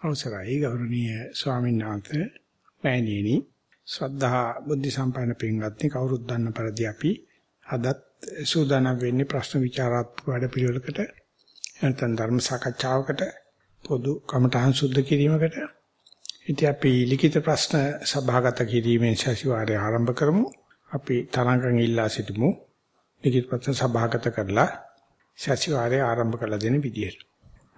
අවසරයි ගෞරවනීය ස්වාමීන් වහන්සේ මෑණියනි. ශ්‍රද්ධා බුද්ධ සම්පන්න පින්වත්නි කවුරුත් දන්න පරිදි අපි අදත් සූදානම් වෙන්නේ ප්‍රශ්න විචාරාත්මක වැඩපිළිවෙලකට නැත්නම් ධර්ම සාකච්ඡාවකට පොදු කමඨහං සුද්ධ කිරීමකට. ඉතින් අපි ලිඛිත ප්‍රශ්න සභාගත කිරීමෙන් සැසිවාරය ආරම්භ කරමු. අපි තරඟන් ඉල්ලා සිටිමු. ලිඛිත ප්‍රශ්න සභාගත කරලා සැසිවාරය ආරම්භ කළ දෙන විදියට.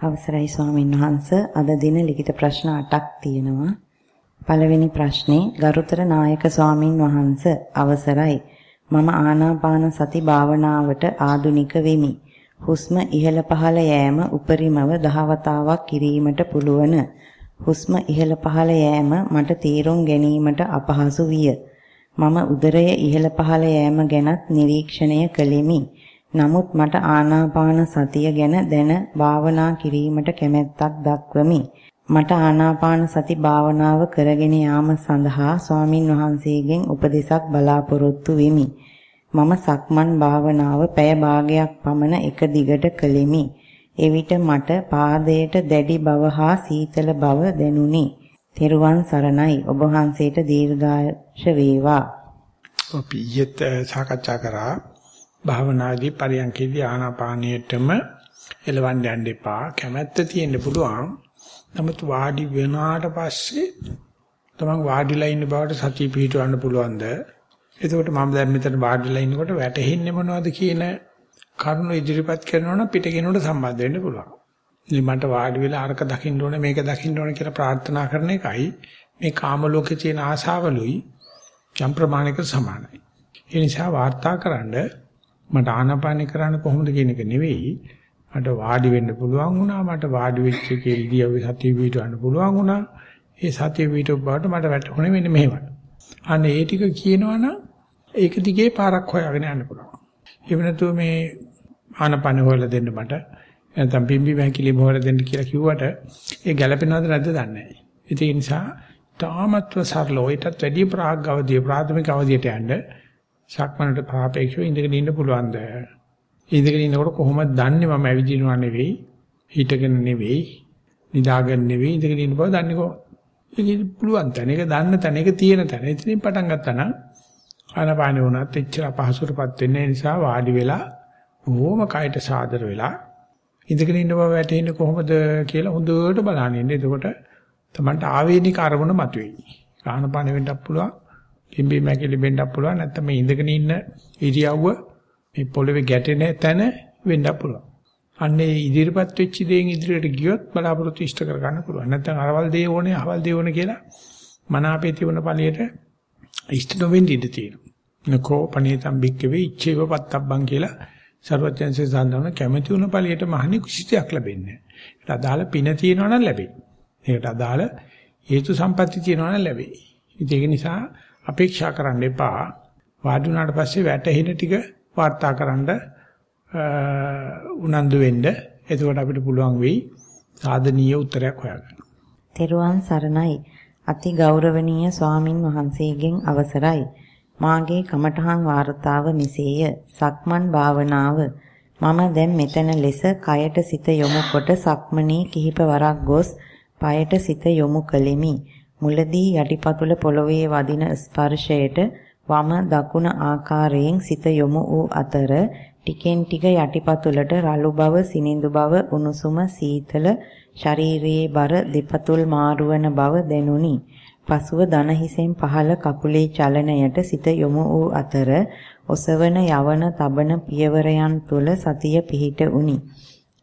අවසරයි ස්වාමීන් වහන්ස. අද දින ලිඛිත ප්‍රශ්න 8ක් තියෙනවා. පළවෙනි ප්‍රශ්නේ ගරුතර නායක ස්වාමින් වහන්ස අවසරයි. මම ආනාපාන සති භාවනාවට ආදුනික වෙමි. හුස්ම ඉහළ පහළ යෑම උපරිමව දහවතාවක් කිරීමට පුළුවන්. හුස්ම ඉහළ පහළ යෑම මට තීරුම් ගැනීමට අපහසු විය. මම උදරය ඉහළ පහළ යෑම ගැනත් නිරීක්ෂණය කළෙමි. නමුත් මට ආනාපාන සතිය ගැන දැන භාවනා කිරීමට කැමැත්තක් දක්වමි. මට ආනාපාන සති භාවනාව කරගෙන යාම සඳහා ස්වාමින් වහන්සේගෙන් උපදෙසක් බලාපොරොත්තු වෙමි. මම සක්මන් භාවනාව පැය භාගයක් පමණ එක දිගට කළෙමි. එවිට මට පාදයට දැඩි බව හා සීතල බව දැනුනි. තෙරුවන් සරණයි ඔබ වහන්සේට දීර්ඝායුෂ වේවා. අපි ඊයේත් සාකච්ඡා කරා භාවනාදී පරියන්කේදී ආනාපානියටම එලවන්න යන්න එපා. කැමැත්ත තියෙන්න පුළුවන්. නමුත් වාඩි වෙනාට පස්සේ තමන් වාඩිලා ඉන්න බවට සතිය පිහිටවන්න පුළුවන්ද? එතකොට මම දැන් මෙතන වාඩිලා ඉන්නකොට වැටෙන්නේ මොනවද කියන කරුණු ඉදිරිපත් කරනවනම් පිටකිනුට සම්බන්ධ වෙන්න පුළුවන්. ඉතින් මට වාඩි වෙලා අරක දකින්න ඕනේ මේක දකින්න ඕනේ කියලා ප්‍රාර්ථනා කරන එකයි මේ කාම ලෝකේ තියෙන ආශාවලුයි ජම් ප්‍රමාණික සමානයි. ඒ නිසා වාර්තාකරනද මට ආනාපානි කරන්න කොහොමද කියන එක නෙවෙයි. මට වාඩි වෙන්න පුළුවන් වුණා. මට වාඩි වෙච්ච එකේ ඉරියව්වේ සතිය පිටවන්න පුළුවන් වුණා. ඒ සතිය පිටව බවට මට වැටුනේ මෙන්න මෙහෙමයි. අනේ ඒ ටික කියනවනම් ඒක දිගේ පාරක් හොයාගෙන යන්න පුළුවන්. එහෙම නැතුව මේ ආනාපාන හොයලා දෙන්න මට නැත්නම් පිම්බි වැකිලි හොයලා දෙන්න කියලා කිව්වට ඒ ගැළපෙනවද නැද්ද දන්නේ නැහැ. ඒ නිසා තාමත්ව සරලව ඊටත් වැඩි ප්‍රාග් අවධිය ප්‍රාථමික අවධියට යන්න සක්මනට පාපේක්ෂව ඉඳගෙන ඉන්න පුළුවන්ද? ඉඳගෙන ඉන්නකොට කොහොමද දන්නේ මම ඇවිදිනවා නෙවෙයි, හිටගෙන නෙවෙයි, නිදාගෙන නෙවෙයි ඉඳගෙන ඉන්න බව දන්නේ කොහොමද? ඒක පුළුවන් තැන, ඒක දන්න තැන, ඒක තියෙන තැන. එතනින් පටන් ගත්තා නම් ආනපානෙ වුණත් එච්චර අපහසුටපත් වෙන්නේ නිසා වාඩි වෙලා බොහොම කයට සාදර වෙලා ඉඳගෙන ඉන්න බව වැටෙන්නේ කොහොමද කියලා හොඳට බලන්න ඉන්න. එතකොට තමන්ට ආවේනික අරමුණ මතුවේයි. ආනපානෙ වෙන්නත් පුළුවන්. පිම්බි මැකිලි වෙන්නත් පුළුවන් නැත්නම් මේ ඉඳගෙන ඉන්න ඉරියව්ව මේ පොළවේ ගැටෙන තැන වෙන්නත් පුළුවන්. අන්නේ ඉදිරිපත් වෙච්ච දේෙන් ඉදිරියට ගියොත් බලාපොරොත්තු ඉෂ්ට කර ගන්න පුළුවන්. නැත්නම් අරවල් දේ ඕනේ, අහවල් දේ ඕනේ කියලා මන අපේ තිබුණ ඵලයට ඉෂ්ට නොවෙන්න ඉඩ තියෙනවා. නකෝ පණිතම් බික්කවේ ඉච්ඡේව පත්තබ්බන් කියලා සර්වඥන්සේ සඳහන් කැමැති වුණ ඵලයට මහනි කුසිතයක් ලැබෙන්නේ. ඒකට අදාළ පින තියෙනවා නම් ලැබෙයි. ඒකට අදාළ හේතු සම්පatti තියෙනවා නම් ලැබෙයි. ඒක නිසා අපේක්ෂා කරන්න එපා. වාඩි වුණාට පස්සේ වැටෙන ටික වාර්තා කරන්න උනන්දු වෙන්න. එතකොට අපිට පුළුවන් වෙයි සාධනීය උත්තරයක් හොයාගන්න. තෙරුවන් සරණයි. අති ගෞරවනීය ස්වාමින් වහන්සේගෙන් අවසරයි. මාගේ කමඨහන් වාර්තාව මෙසේය. සක්මන් භාවනාව මම දැන් මෙතන ලෙස කයට සිත යොමු කොට සක්මනේ කිහිප වරක් ගොස් পায়ට සිත යොමු කළෙමි. මුලදී යටිපතුල පොළවේ වදින ස්පර්ශයට වම දකුණ ආකාරයෙන් සිත යොමු වූ අතර ටිකෙන් ටික යටිපතුලට රළු බව සිනිඳු බව උණුසුම සීතල ශරීරයේ බර දෙපතුල් මාරුවන බව දැනුනි. පසුව දන හිසෙන් පහළ කකුලේ චලනයට සිත යොමු වූ අතර ඔසවන යවන තබන පියවරයන් තුල සතිය පිහිට උනි.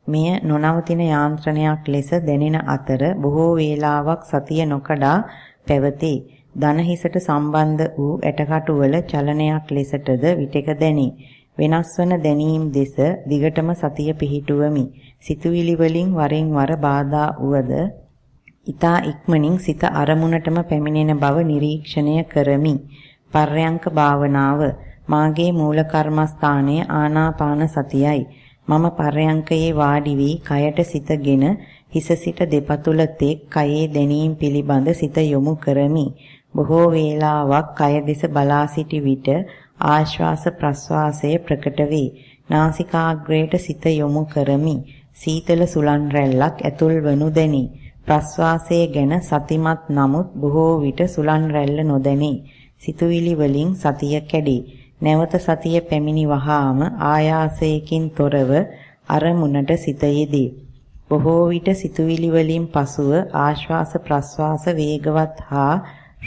මෙය නොනවතින යාන්ත්‍රණයක් ලෙස දැනෙන අතර බොහෝ වේලාවක් සතිය නොකඩා පැවතී. දන හිසට සම්බන්ධ වූ ඇටකටුවල චලනයක් ලෙසටද විටක දැනේ. වෙනස් වන දැනීම් දෙස දිගටම සතිය පිහිටුවමි. සිතුවිලි වලින් වරින් වර බාධා වුවද ඊතා ඉක්මනින් සිත අරමුණටම පැමිණෙන බව නිරීක්ෂණය කරමි. පර්යංක භාවනාව මාගේ මූල කර්මස්ථානයේ ආනාපාන සතියයි. මම පර්යංකයේ වාඩි වී කයට සිතගෙන හිස සිට දෙපතුල තෙක් කයේ දැනීම් පිළිබඳ සිත යොමු කරමි. බොහෝ වේලාවක් කය දෙස බලා සිටි විට ආශ්වාස ප්‍රශ්වාසය ප්‍රකට වේ. නාසිකාග්‍රයට සිත යොමු කරමි. සීතල සුලන් රැල්ලක් ඇතුල් වනු දැනි. ප්‍රස්වාසයේ ගැන සතිමත් නමුත් බොහෝ විට සුලන් රැල්ල නොදැනේ. සිතුවිලි වලින් සතිය කැඩේ. නැවත සතිය පැමිණි වහාම ආයාසයකින් තොරව අරමුණට සිත යෙදී. බොහෝ විට සිතුවිලි වලින් පසුව ආශ්වාස ප්‍රශ්වාස වේගවත් හා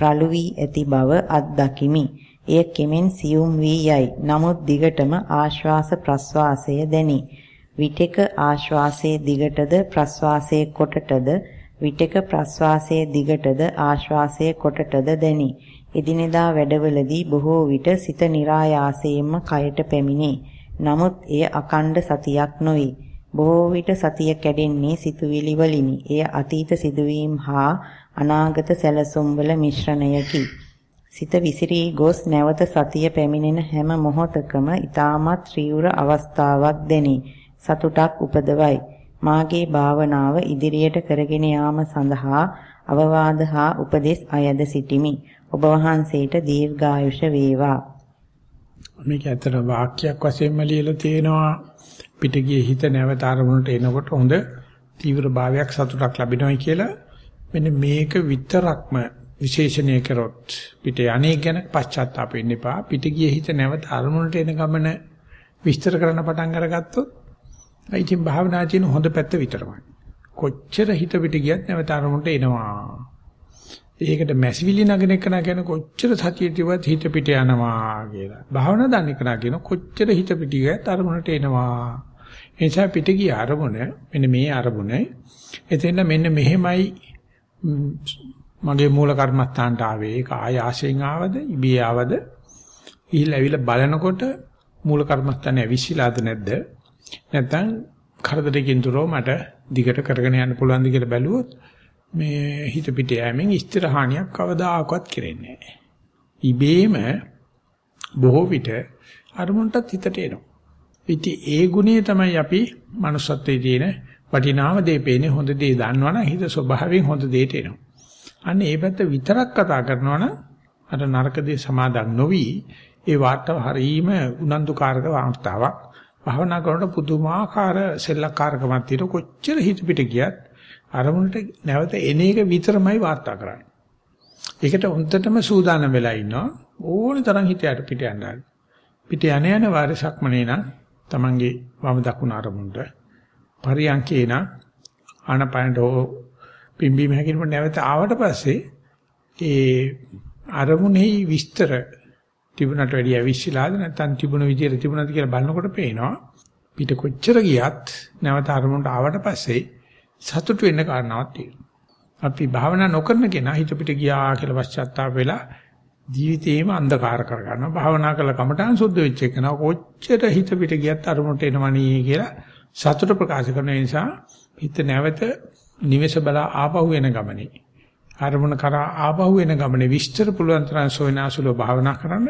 රළු වී ඇති බව අත්දකිමි. එය කෙමෙන් සියුම් වී යයි. නමුත් දිගටම ආශ්වාස ප්‍රශ්වාසය දැනේ. විටක ආශ්වාසයේ දිගටද ප්‍රශ්වාසයේ කොටටද විටක ප්‍රශ්වාසයේ දිගටද ආශ්වාසයේ කොටටද දැනේ. එදිනෙදා වැඩවලදී බොහෝ විට සිත નિરાයාසයෙන්ම කයට පැමිණේ. නමුත් එය අකණ්ඩ සතියක් නොවේ. බොහෝ විට සතිය කැඩෙන්නේ සිතුවිලි වලිනි. එය අතීත සිදුවීම් හා අනාගත සැලසුම්වල මිශ්‍රණයකි. සිත විසිරී ගොස් නැවත සතිය පැමිණෙන හැම මොහොතකම ඊටමත් ත්‍රිවුර අවස්ථාවක් දැනේ. සතුටක් උපදවයි. මාගේ භාවනාව ඉදිරියට කරගෙන යාම සඳහා අවවාද හා උපදෙස් අයද සිටිමි. ඔබ වහන්සේට දීර්ඝායුෂ වේවා. මේක ඇත්තට වාක්‍යයක් වශයෙන්ම ලියලා තියෙනවා. පිටගියේ හිත නැවත අරමුණට එනකොට හොඳ තීව්‍ර භාවයක් සතුටක් ලැබෙනවායි කියලා. මෙන්න මේක විතරක්ම විශේෂණය කරොත් පිට යන්නේ ගැන පශ්චාත්තාප වෙන්න එපා. පිටගියේ හිත නැවත අරමුණට එන ගමන විස්තර කරන්න පටන් අරගත්තොත් ඉතින් භාවනා කියන හොඳ පැත්ත විතරමයි. කොච්චර හිත පිට ගියත් නැවත අරමුණට එනවා. ඒකට මැසිවිලි නගන එක නා කියන කොච්චර සතිය තියවත් හිත පිට යනවා කියලා. භාවනා දන්න එක නා කියන කොච්චර හිත පිට ගියත් අරමුණට එනවා. ඒ නිසා පිට ගිය අරමුණ මෙන්න මේ අරමුණ එතෙන් මෙන්න මෙහෙමයි මගේ මූල කර්මස්ථානට ආවේ. ඒක ආයාසයෙන් ආවද ඉබේ ආවද? ඊළ ඇවිල්ලා බලනකොට මූල කර්මස්ථානේ ඇවිස්සීලාද නැද්ද? නැත්නම් කරදරකින් දුරව මට දිගට කරගෙන යන්න පුළුවන්ද කියලා බැලුවොත් මේ හිත පිට යෑමෙන් ස්ථිර හානියක් කවදාකවත් කෙරෙන්නේ නැහැ. ඉබේම බොහෝ විට අරමුණටත් හිතට එනවා. ඉතින් ඒ ගුණය තමයි අපි manussත්වයේ තියෙන වටිනාම දේ පේන්නේ හොඳ දේ දන්නවනම් හිත ස්වභාවයෙන් හොඳ දෙයට එනවා. අන්න ඒ පැත්ත විතරක් කතා කරනවනම් අර නරක දේ සමාදන් නොවි ඒ වාර්තාව හරීම උනන්දුකාරක වාර්තාවක්. භවනා කරනකොට පුදුමාකාර සෙල්ලක්කාරකමක් තියෙන කොච්චර හිත පිට ගියත් අරමුණට නැවත එන එක විතරමයි වාර්තා කරන්නේ. ඒකට හොඳටම සූදානම් වෙලා ඉන්නවා ඕනි තරම් හිතයට පිට යනවා. පිට යන යන වාරසක්මනේ නම් Tamange වම දකුණ අරමුණට පරියන්කේ නම් ආනපනට පිම්බීම හැකිනකොට නැවත ආවට පස්සේ ඒ අරමුණෙහි විස්තර තිබුණට වැඩිය විශ්ලාද නැත්නම් තිබුණ විදියට තිබුණාද කියලා බලනකොට පේනවා පිට කොච්චර ගියත් නැවත අරමුණට ආවට පස්සේ සතුටු වෙන්න කාරණාවක් තියෙනවා. අපි භාවනා නොකරන කෙනා හිත පිට ගියා කියලා පශ්චාත්තාප වෙලා ජීවිතේම අන්ධකාර කර ගන්නවා. භාවනා කළ කමටහන් සුද්ධ වෙච්ච එකන කොච්චර හිත පිට ගියත් අරමුණට එනවනේ කියලා සතුට ප්‍රකාශ කරන නිසා හිත නැවත නිවෙස බලා ආපහු එන ගමනේ අරමුණ කරා ආපහු එන ගමනේ විස්තර පුළුවන් තරම් සොයනාසුලව භාවනා කරන්න.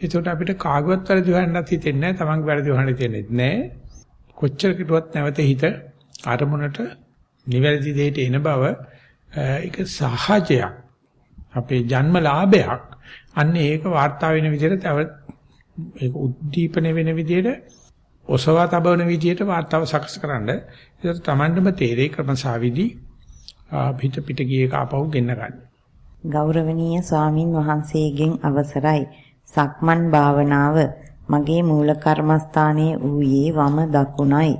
එතකොට අපිට කාගවත් වැරදි හොයන්නත් හිතෙන්නේ නැහැ. Taman වැරදි හොයන්න හිතෙන්නේ නැහැ. කොච්චර කිටුවත් නැවත හිත අරමුණට නිවැරදි දෙයට එන බව ඒක සහජයක්. අපේ ජන්මලාභයක්. අන්න ඒක වාර්තා වෙන විදිහට තව ඒක උද්දීපන වෙන විදිහට ඔසවා තබන විදිහට වාර්තාව සකස් කරන්න. ඒකට Tamandම තේරේ ක්‍රමසාවිදි පිට පිට ගියේ කාපහු ගෙන්න ගන්න. ගෞරවනීය ස්වාමින් වහන්සේගෙන් අවසරයි. සක්මන් භාවනාව මගේ මූල කර්මස්ථානයේ ඌයේ වම දකුණයි.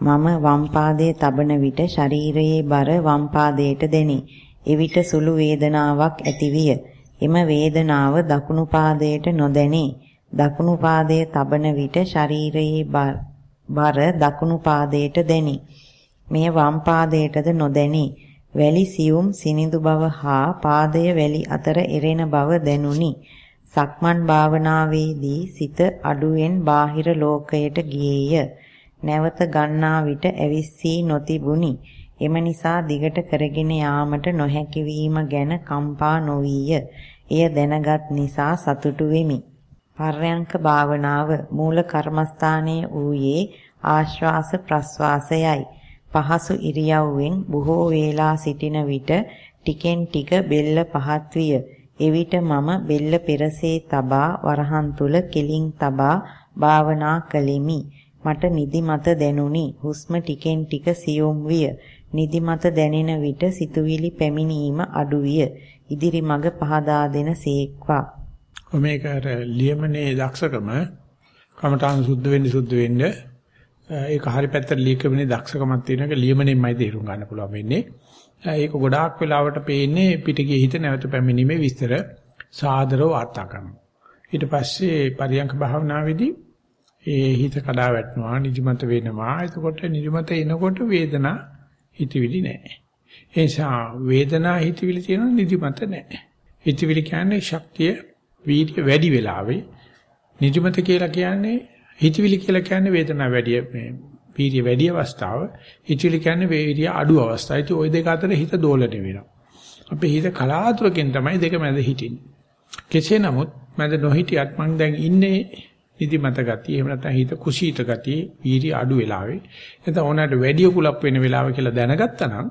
මම වම් පාදයේ තබන විට ශරීරයේ බර වම් පාදයට දෙනි. එවිට සුළු වේදනාවක් ඇතිවිය. එම වේදනාව දකුණු පාදයට නොදැනි. දකුණු පාදයේ තබන විට ශරීරයේ බර දකුණු පාදයට දෙනි. මෙය වම් පාදයටද නොදැනි. වැලි සියුම් සිනිඳු බව හා පාදය වැලි අතර එරෙන බව දැනුනි. සක්මන් භාවනාවේදී සිත අඩුවෙන් බාහිර ලෝකයට ගියේය. නැවත ගන්නා විට ඇවිස්සී නොතිබුනි. එම නිසා දිගට කරගෙන යාමට නොහැකි ගැන කම්පා නොවිය. එය දැනගත් නිසා සතුටු වෙමි. පර්යංක භාවනාව මූල කර්මස්ථානයේ ඌයේ ආශ්වාස ප්‍රශ්වාසයයි. පහසු ඉරියව්වෙන් බොහෝ වේලා සිටින විට ටිකෙන් ටික බෙල්ල පහත් විය. එවිට මම බෙල්ල පෙරසේ තබා වරහන් තුල කෙලින් තබා භාවනා කළෙමි. මට නිදිමත දැනුනි. හුස්ම ටිකෙන් ටික සියුම් විය. නිදිමත දැනෙන විට සිතුවිලි පැමිණීම අඩුවිය. ඉදිරි මඟ පහදා දෙන සේක්වා. මේක අර ලියමනේ දක්ෂකම කමඨාන් සුද්ධ වෙන්න සුද්ධ වෙන්න ඒක හරි පැත්තට ලියකමනේ දක්ෂකමක් තියෙන එක ලියමනේමයි තේරුම් ගන්න පුළුවන් වෙන්නේ. ඒක ගොඩාක් වෙලාවට පේන්නේ පිටිගිය හිත නැවත පැමිණීමේ විස්තර සාදරව වාර්තා කරනවා. ඊට පස්සේ පරියංක භාවනාවේදී ඒ හිත කඩා වැටෙනවා නිදිමත වෙනවා. එතකොට නිදිමත එනකොට වේදනා හිතවිලි නැහැ. ඒ නිසා වේදනා හිතවිලි තියෙනවා නිදිමත නැහැ. හිතවිලි කියන්නේ ශක්තිය වීර්ය වැඩි වෙලාවේ නිදිමත කියලා කියන්නේ හිතවිලි කියලා කියන්නේ වේදනාව වැඩි මේ වීර්ය වැඩි අවස්ථාව. හිතවිලි කියන්නේ වීර්ය අඩු අවස්ථාව. ඉතින් ওই දෙක අතර හිත දෝලණය වෙනවා. අපේ හිත කලාතුරකින් තමයි දෙක මැද හිටින්නේ. කෙසේ නමුත් මැද නොහිටියත් මං දැන් ඉන්නේ නිදිමත ගතිය එහෙම නැත්නම් හිත කුසීත ගතිය වීර්ය අඩු වෙලාවේ නැත්නම් ඕනකට වැඩි කුලප් වෙන වෙලාව කියලා දැනගත්තා නම්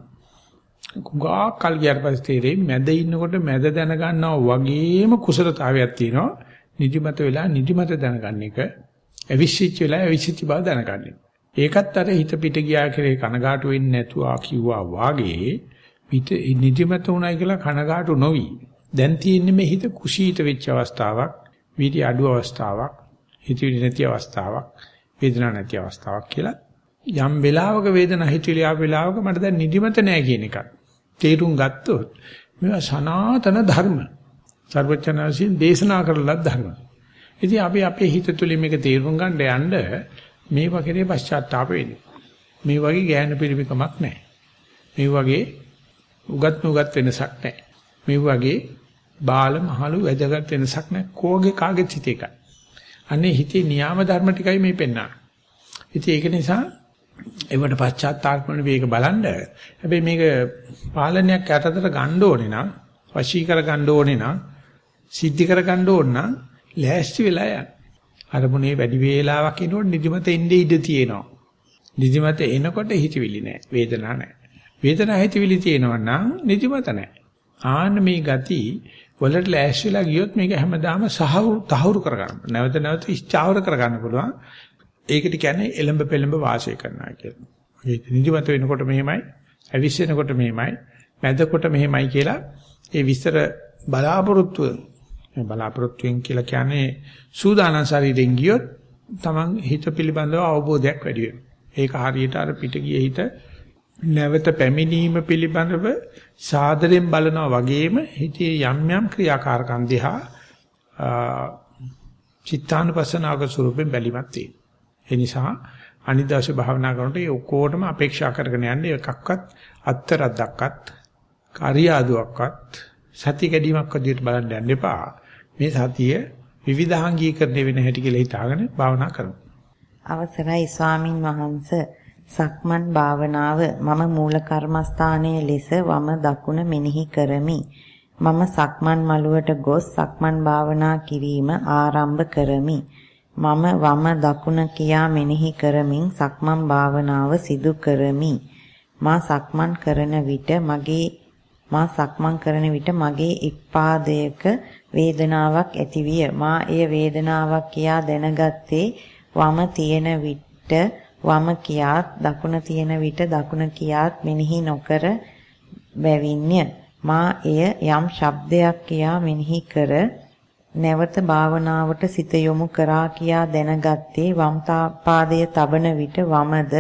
කුගා කල් ගියාට පස්සේ තේරෙයි මැද ඉන්නකොට මැද දැනගන්නවා වගේම කුසලතාවයක් තියෙනවා නිදිමත වෙලා නිදිමත දැනගන්න එක අවිශ්චිත වෙලා අවිශ්චිත බව දැනගන්න. ඒකත් අර හිත පිට ගියා කියලා කනගාටු වෙන්නේ නැතුව කිව්වා වාගේ පිට නිදිමත උනායි කියලා කනගාටු නොවි. දැන් තියෙන්නේ මේ හිත කුසීත වෙච්ච අවස්ථාවක්, වීටි අඩු අවස්ථාවක්, හිතවිලි නැති අවස්ථාවක්, වේදනා නැති අවස්ථාවක් කියලා යම් වෙලාවක වේදනා හිතවිලි ආව වෙලාවක මට දැන් නිදිමත නැහැ කියන එක. තේරුම් ගත්තොත් මේවා සනාතන ධර්ම. සර්වචනාසීන් දේශනා කරලත් ධර්ම. ඉතින් අපි අපේ හිත තුළින් මේක තේරුම් ගන්න යන්න මේ වගේ පශ්චාත්තාප වෙන්නේ. මේ වගේ ගෑනු පිළිමිකමක් නැහැ. මේ වගේ උගත් නුගත් වෙනසක් නැහැ. මේ වගේ බාල මහලු වැදගත් වෙනසක් නැහැ. කෝගේ කාගේ හිත එකයි. අනේ හිතේ නියාම ධර්ම ටිකයි මේ පෙන්වන්නේ. ඉතින් ඒක නිසා ඒවට පශ්චාත්තාපන වේග බලන්න. හැබැයි මේක පාලනයක් යටතට ගන්න ඕනේ නම්, වශී කර ගන්න ඕනේ නම්, සිද්ධි කර ගන්න ඕන නම් ලෑස්ති වෙලා යන්න. අරමුණේ වැඩි වේලාවක් ඉනොත් නිදිමත එන්නේ ඉඩ තියෙනවා. නිදිමත එනකොට හිතවිලි නැහැ, වේදනාවක් නැහැ. වේදනාව හිතවිලි තියෙනවා නම් නිදිමත නැහැ. ආන්න මේ ගති වලට ලෑස්තිලා ගියොත් මේක හැමදාම සහවුරු තහවුරු කරගන්න. නැවත නැවත ඉස්චාවර කරගන්න පුළුවන්. ඒකට කියන්නේ එලඹ පෙලඹ වාසය කරනවා කියලා. ඒ නිදිමත වෙනකොට මෙහෙමයි, අවිස්සෙනකොට මෙහෙමයි, මැදකොට මෙහෙමයි කියලා ඒ විස්තර බලාපොරොත්තු මේ බලාපොරොත්තුෙන් කියලා කියන්නේ සූදානම් ශරීරයෙන් ගියොත් Taman හිත පිළිබඳව අවබෝධයක් වැඩි වෙනවා. ඒක හරියට අර පිට ගිය හිත නැවත පැමිණීම පිළිබඳව සාදරයෙන් බලනවා වගේම හිතේ යම් යම් ක්‍රියාකාරකම් දිහා චිත්තානුපස්සනාවක ස්වරූපයෙන් බැලිමක් තියෙනවා. ඒ නිසා අනිදාශ භාවනා කරනකොට ඒ ඔක්කොටම අපේක්ෂා කරගෙන යන්නේ එකක්වත් අත්තරද්දක්වත් කාර්යාදුවක්වත් සති කැඩීමක් විදිහට බලන්න යන්න එපා. මේ සතිය විවිධාංගීකරණය වෙන හැටි කියලා හිතාගෙන භාවනා කරමු. අවසරයි ස්වාමින් වහන්ස සක්මන් භාවනාව මම මූල කර්මස්ථානයේ ලෙස වම දකුණ මෙනෙහි කරමි. මම සක්මන් මළුවට ගොස් සක්මන් භාවනා කිරීම ආරම්භ කරමි. මම වම දකුණ කියා මෙනෙහි කරමින් සක්මන් භාවනාව සිදු කරමි. මා සක්මන් කරන විට මගේ මා සක්මන් කරන විට මගේ එක් පාදයක වේදනාවක් ඇතිවිය. මා එය වේදනාවක් කියා දැනගත්තේ වම තියෙන විට වම කියාත් දකුණ තියෙන විට දකුණ කියාත් මෙනෙහි නොකර බැවින්ය. මා එය යම් ශබ්දයක් කියා මෙනෙහි කර නැවත භාවනාවට සිත යොමු කරා කියා දැනගත්තේ වම් පාදයේ තබන විට වමද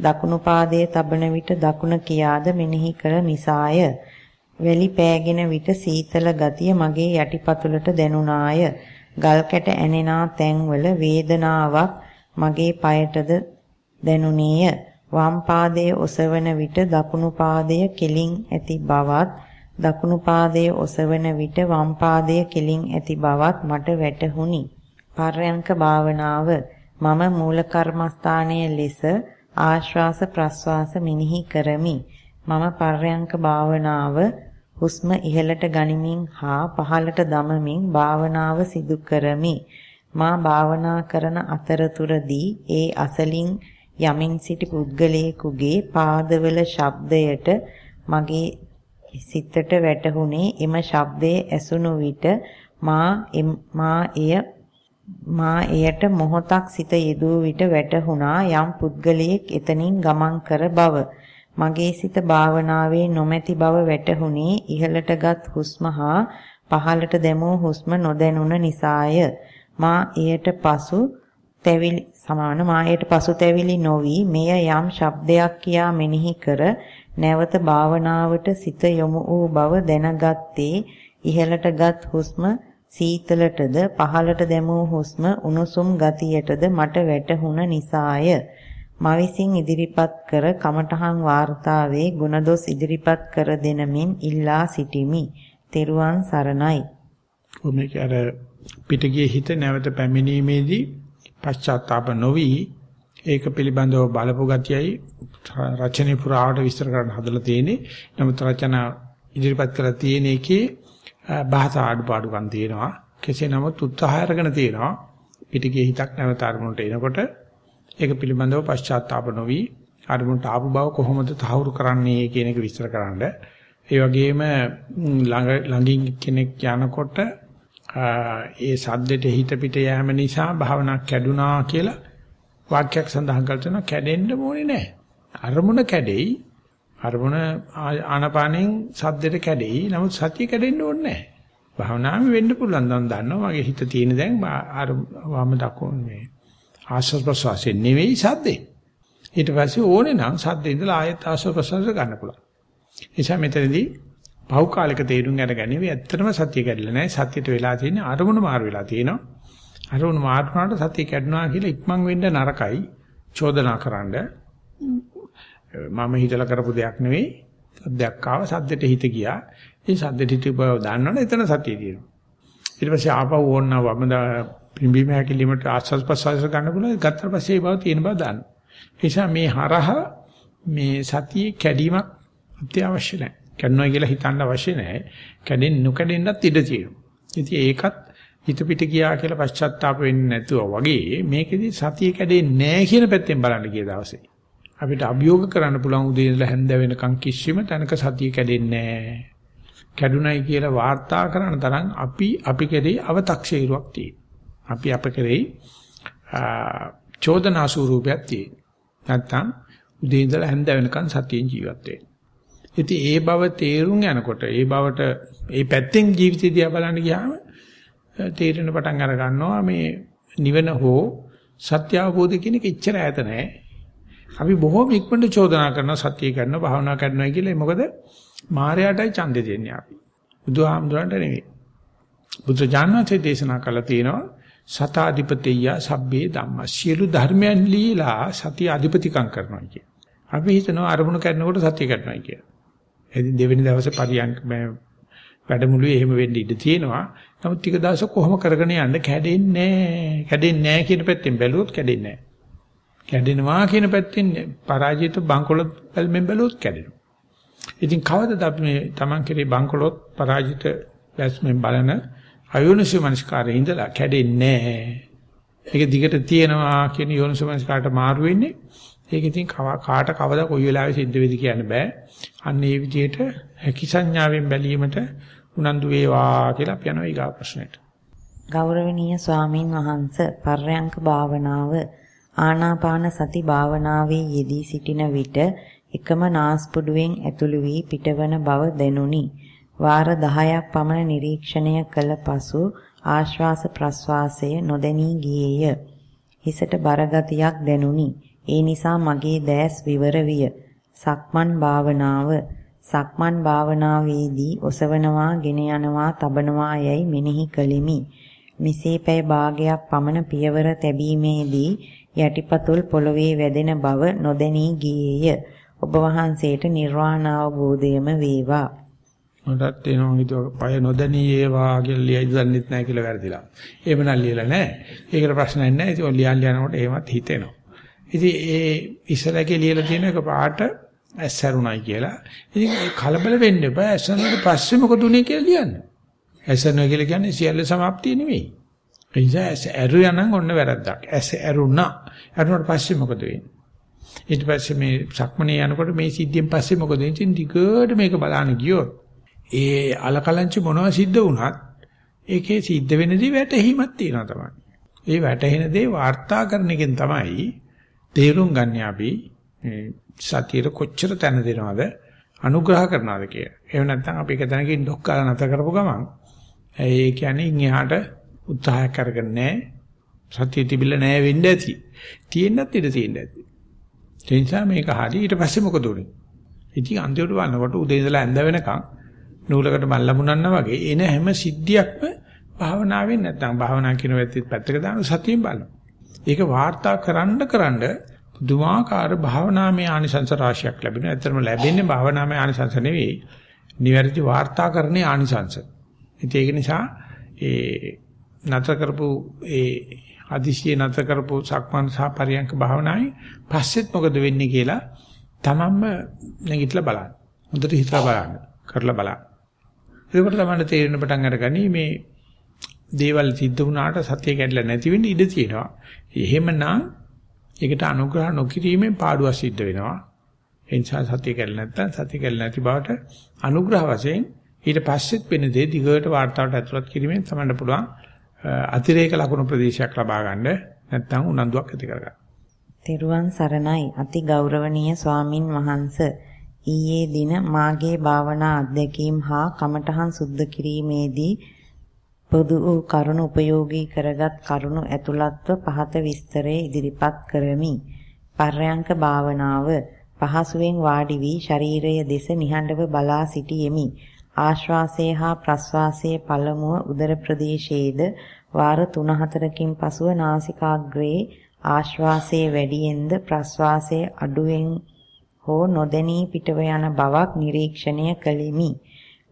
දකුණු පාදයේ තබන විට දකුණ කියාද මෙනෙහි කර නිසාය. වැලි පෑගෙන විට සීතල ගතිය මගේ යටිපතුලට දැනුණාය. ගල් කැට ඇනෙනා තැන්වල වේදනාවක් මගේ পায়ටද දැනුනේය. වම් පාදයේ ඔසවන විට දකුණු පාදය කෙලින් ඇති බවත් දකුණු පාදයේ ඔසවන විට වම් පාදය කෙලින් ඇති බවත් මට වැටහුණි. පර්යංක භාවනාව මම මූල කර්මස්ථානයේ ලෙස ආශ්වාස ප්‍රශ්වාස මිනිහි කරමි. මම පර්යංක භාවනාව හුස්ම ඉහළට ගනිමින් හා පහළට දමමින් භාවනාව සිදු කරමි. මා භාවනා කරන අතරතුරදී ඒ අසලින් යමින් සිටි පුද්ගලයෙකුගේ පාදවල ශබ්දයට මගේ සිතට වැටහුනේ එම ශබ්දයේ ඇසුණු විට මා මා එය මා එයට මොහොතක් සිත යෙදූ විට වැටහුණා යම් පුද්ගලයෙක් එතනින් ගමන් කර බව මගේ සිත භාවනාවේ නොමැති බව වැටහුණේ ඉහළටගත් හුස්ම හා පහළට දැමූ හුස්ම නොදැනුණ නිසාය. මා එයට පසු තැවිලි සමාන මායට පසුතැවිලි නොවි මෙය යම් ශබ්දයක් කියා මෙනෙහි කර නැවත භාවනාවට සිත යොමු වූ බව දැනගත්තේ ඉහළටගත් හුස්ම සීතලටද පහළට දැමූ හුස්ම උණුසුම් ගතියටද මට වැටහුණ නිසාය. මා විසින් ඉදිරිපත් කර කමඨහන් වාර්තාවේ ගුණදොස් ඉදිරිපත් කර දෙනමින් ඉල්ලා සිටිමි. තෙරුවන් සරණයි. මේක අර පිටගියේ හිත නැවත පැමිණීමේදී පශ්චාත්තාප නොවි ඒක පිළිබඳව බලපු ගතියයි රචනයේ පුරාවට විස්තර කරන්න හදලා තියෙන්නේ. නමුත් රචනා ඉදිරිපත් කරලා තියෙන එකේ භාෂා අඩුපාඩුකම් තියෙනවා. කෙසේ නමුත් උත්සාහය අරගෙන තියෙනවා. පිටිගියේ හිතක් නැවත අරමුණට එනකොට ඒක පිළිබඳව පශ්චාත්තාප නොවි අරමුණට ආපු බව කොහොමද තහවුරු කරන්නේ කියන එක විස්තර කරන්න. ඒ වගේම ළඟින් කෙනෙක් යනකොට ඒ සද්දෙට හිත පිට යෑම නිසා භාවනාවක් කැඩුනා කියලා වාක්‍යයක් සඳහන් කරනවා කැඩෙන්න ඕනේ නැහැ. අරමුණ කැඩෙයි. අරමුණ ආනපානෙන් සද්දෙට කැඩෙයි. නමුත් සතිය කැඩෙන්න ඕනේ නැහැ. භාවනාවේ වෙන්න පුළුවන් නම් දන්නවා මගේ හිත තියෙන දැන් අර වම දකුණ මේ ආශ්වාස ප්‍රශ්වාසයේ නෙවෙයි සද්දේ. ඊට පස්සේ ඕනේ නම් සද්දේ ඉඳලා ආයෙත් ආශ්වාස ප්‍රශ්වාස ගන්න පුළුවන්. එනිසා මෙතනදී පහු කාලයක තේරුම් අරගන්නේ ඇත්තටම සත්‍ය කැඩිලා නැහැ. සත්‍යයට වෙලා තියෙන අරමුණ මාරු වෙලා තියෙනවා. අරමුණ මාරුනාට සත්‍ය කැඩනවා කියලා ඉක්මන් වෙන්න නරකයි. චෝදනාකරනද මම හිතලා කරපු දෙයක් නෙවෙයි. සද්දයක් ආව සද්දෙට හිත ගියා. ඒ සද්දෙට හිත බව දන්නවනේ එතන සත්‍ය තියෙනවා. ඊට පස්සේ ආපහු ඕන්න වම පිම්බීම හැකිලිමට ආස්වාද ප්‍රසවාස ගන්න පුළුවන්. ගත්තට පස්සේ ඒ බව තියෙන බව දන්න. ඒ නිසා මේ හරහ මේ සතියේ කැඩීමක් අත්‍යවශ්‍ය නැහැ. කැඩනවා කියලා හිතන්න අවශ්‍ය නැහැ. කැඩෙන්න නොකැඩෙන්නත් ඉඩ තියෙනවා. ඉතින් ඒකත් හිත පිට ගියා කියලා පශ්චාත්තාප වෙන්නේ නැතුව වගේ මේකෙදි සතිය කැඩෙන්නේ නැහැ කියන පැත්තෙන් බලන්න ගිය දවසේ. අපිට අභියෝග කරන්න පුළුවන් උදේ ඉඳලා හැන්ද වෙනකන් කිසිම තැනක සතිය කැඩෙන්නේ නැහැ. කැඩුනයි කියලා වාර්තා කරන තරම් අපි අපි කෙරෙහි අව탁ෂේරුවක් තියෙනවා. අපි අප කෙරෙහි චෝදනා ස්වරූපයක් තියෙනවා. නැත්තම් උදේ ඉඳලා හැන්ද වෙනකන් සතියෙන් ජීවත් වෙන්න. ඉතින් ඒ බව තේරුම් යනකොට ඒ බවට ඒ පැත්තෙන් ජීවිතය දිහා බලන්න ගියාම තේරෙන පටන් අර ගන්නවා මේ නිවන හෝ සත්‍ය අවබෝධ කියන එක ඉච්චර ඈත නැහැ. අපි බොහෝම ඉක්මනට චෝදනා කරනවා සත්‍ය කරනවා භාවනා කරනවා කියලා. මොකද මායයටයි ඡන්දෙ දෙන්නේ අපි. බුදුහාමුදුරන්ට නෙවෙයි. බුද්ධ ඥානසේ දේශනා කළා තියෙනවා සතාධිපතිය සබ්බේ ධම්ම සියලු ධර්මයන් ලීලා සතිය අධිපතිකම් කරනවා කිය. අපි හිතනවා අරමුණු කරනකොට සතිය කරනවා කියලා. එදින් දෙවෙනි දවසේ පරියන්ක වැඩමුළුවේ එහෙම වෙන්න ඉඩ තියෙනවා. නමුත් ටික දවසක් කොහොම කරගෙන යන්න කැඩෙන්නේ නැහැ. කැඩෙන්නේ නැහැ කියන පැත්තෙන් බැලුවොත් කැඩෙන්නේ නැහැ. කැඩෙනවා කියන පැත්තෙන් පරාජිත බංකොලොත් බැල්මෙන් බැලුවොත් කැඩෙනවා. ඉතින් කවදද අපි මේ Taman කෙරේ බංකොලොත් පරාජිත බැස්මෙන් බලන අයෝනිසෝ මනස්කාරේ ඉඳලා කැඩෙන්නේ නැහැ. ඒක දිගට තියෙනවා කියන යෝනිසෝ මනස්කාරට මාරු වෙන්නේ. ඒක ඉතින් කාට කවදා කොයි වෙලාවෙ සිද්ධ වෙයිද කියන්න බෑ. අන්න ඒ විදිහට හැකි සංඥාවෙන් බැලීමට උනන්දු වේවා කියලා අපි යනවා ඊගා ප්‍රශ්නෙට. ගෞරවනීය ස්වාමින් වහන්සේ පර්යංක භාවනාව ආනාපාන සති භාවනාවේ යෙදී සිටින විට එකම නාස්පුඩුවෙන් ඇතුළු වී පිටවන බව දැනුනි. වාර 10ක් පමණ නිරීක්ෂණය කළ පසු ආශ්වාස ප්‍රශ්වාසය නොදැනී ගියේය. හිසට බරගතියක් දැනුනි. ඒ නිසා මගේ දැස් විවර විය. සක්මන් භාවනාව සක්මන් භාවනාවේදී ඔසවනවා, ගෙන යනවා, තබනවා යයි මෙනෙහි කළෙමි. මිසේ පැය භාගයක් පමණ පියවර තැබීමේදී යටිපතුල් පොළවේ වැදෙන බව නොදැනී ගියේය. ඔබ වහන්සේට නිර්වාණ අවබෝධයම වේවා. මටත් එනවා හිතුව පය නොදැනී ඒවා කියලා ලියයි දන්නෙත් නැහැ කියලා වැරදිලා. එහෙම නම් ලියලා නැහැ. ඒකට ප්‍රශ්නයක් නැහැ. ඒක ලියන් යනකොට එහෙමත් හිතෙනවා. ඉතින් ඒ ඉස්සරහේ ලියලා තියෙන එක පාට ඇස්සරුණයි කියලා. ඉතින් කලබල වෙන්න එපා. ඇස්සරුණාට පස්සේ මොකද උනේ කියලා ලියන්න. ඇස්සරුණා කියලා කියන්නේ සියල්ල සමාප්තිය නෙවෙයි. ඒ නිසා ඇස් ඇරුණා ඔන්න වැරද්දක්. ඇස් ඇරුණා. ඇරුණාට පස්සේ මොකද වෙන්නේ? ඊට පස්සේ මේ සක්මනේ යනකොට මේ සිද්ධියෙන් පස්සේ මොකද වෙන්නේ? ඉතින් දිගට මේක බලන්න ගියොත් ඒ අලකලංචි මොනවද සිද්ධ වුණත් ඒකේ සිද්ධ වෙන දේ වැටහීමක් තියෙනවා තමයි. ඒ වැටහෙන දේ වාර්තා කරන එකෙන් තමයි තේරුම් ගන්න අපි සතියට කොච්චර තැන දෙනවද අනුග්‍රහ කරනවද කියලා. එහෙම නැත්නම් අපි එක තැනකින් ඩොක් කාලා නැත කරපු ගමන් ඒ කියන්නේ ඉන් එහාට උත්සාහයක් කරගෙන නැහැ. සතිය තිබිලා නැහැ වෙන්න ඇති. තියෙන්නත් ඉඩ තියෙන්න ඇති. ඒ නිසා මේක හරි ඊට පස්සේ මොකද උනේ? ඉතින් අන්තිමට බලනකොට උදේ ඉඳලා ඇඳ වෙනකන් නූලකට මල්ල මුනන්නා වගේ එන හැම සිද්ධියක්ම භාවනාවෙන් නැත්නම් භාවනා කියන වැත්තේ පැත්තක දාන සතියෙන් බලනවා. ඒක වාර්තා කරන්න කරන්න පුදුමාකාර භාවනාමය ආනිසංස රාශියක් ලැබෙනවා. ඇත්තටම ලැබෙන්නේ භාවනාමය ආනිසංස නෙවෙයි. නිවැරදි වාර්තාකරණයේ ආනිසංස. ඉතින් ඒක නිසා ඒ නතර කරපු ඒ අදිශිය නතර කරපු සක්මන් සහ පරියංක භාවනාවේ පස්සෙත් මොකද වෙන්නේ කියලා තමන්ම නැගිටලා බලන්න. හොඳට හිතලා බලන්න. කරලා බලන්න. එතකොට තමයි තේරෙන පටන් අරගනි මේ දේවල් සිද්ධ වුණාට සතිය කැඩලා නැති වෙන්න ඉඩ තියෙනවා. එහෙමනම් ඒකට අනුග්‍රහ නොකිරීමෙන් පාඩුවක් සිද්ධ වෙනවා. ඒ නිසා සතිය කැඩලා නැත්නම් සතිය කැඩලා නැති බවට අනුග්‍රහ වශයෙන් ඊට පස්සෙත් වෙන දේ දිගට වார்த்தාවට ඇතුළත් කිරීමෙන් තමයි පුළුවන් අතිරේක ලකුණු ප්‍රදේශයක් ලබා ගන්න නැත්නම් උනන්දුවක් ඇති කරගන්න. තෙරුවන් සරණයි අති ගෞරවනීය ස්වාමින් වහන්සේ ඊයේ දින මාගේ භාවනා අධ්‍යක්ීම් හා කමඨහන් සුද්ධ කිරීමේදී පොදු වූ කරුණු උපයෝගී කරගත් කරුණු ඇතුළත්ව පහත විස්තරයේ ඉදිරිපත් කරමි. පර්යංක භාවනාව පහසුවෙන් වාඩි වී ශරීරයේ දෙස නිහඬව බලා සිටියෙමි. ආශ්වාසය හා ප්‍රශ්වාසයේ පළමුව උදර ප්‍රදේශයේද වාර 3-4කින් පසුව නාසිකාග්‍රේ ආශ්වාසයේ වැඩියෙන්ද ප්‍රශ්වාසයේ අඩුවෙන් හෝ නොදැනී පිටව යන බවක් නිරීක්ෂණය කළෙමි.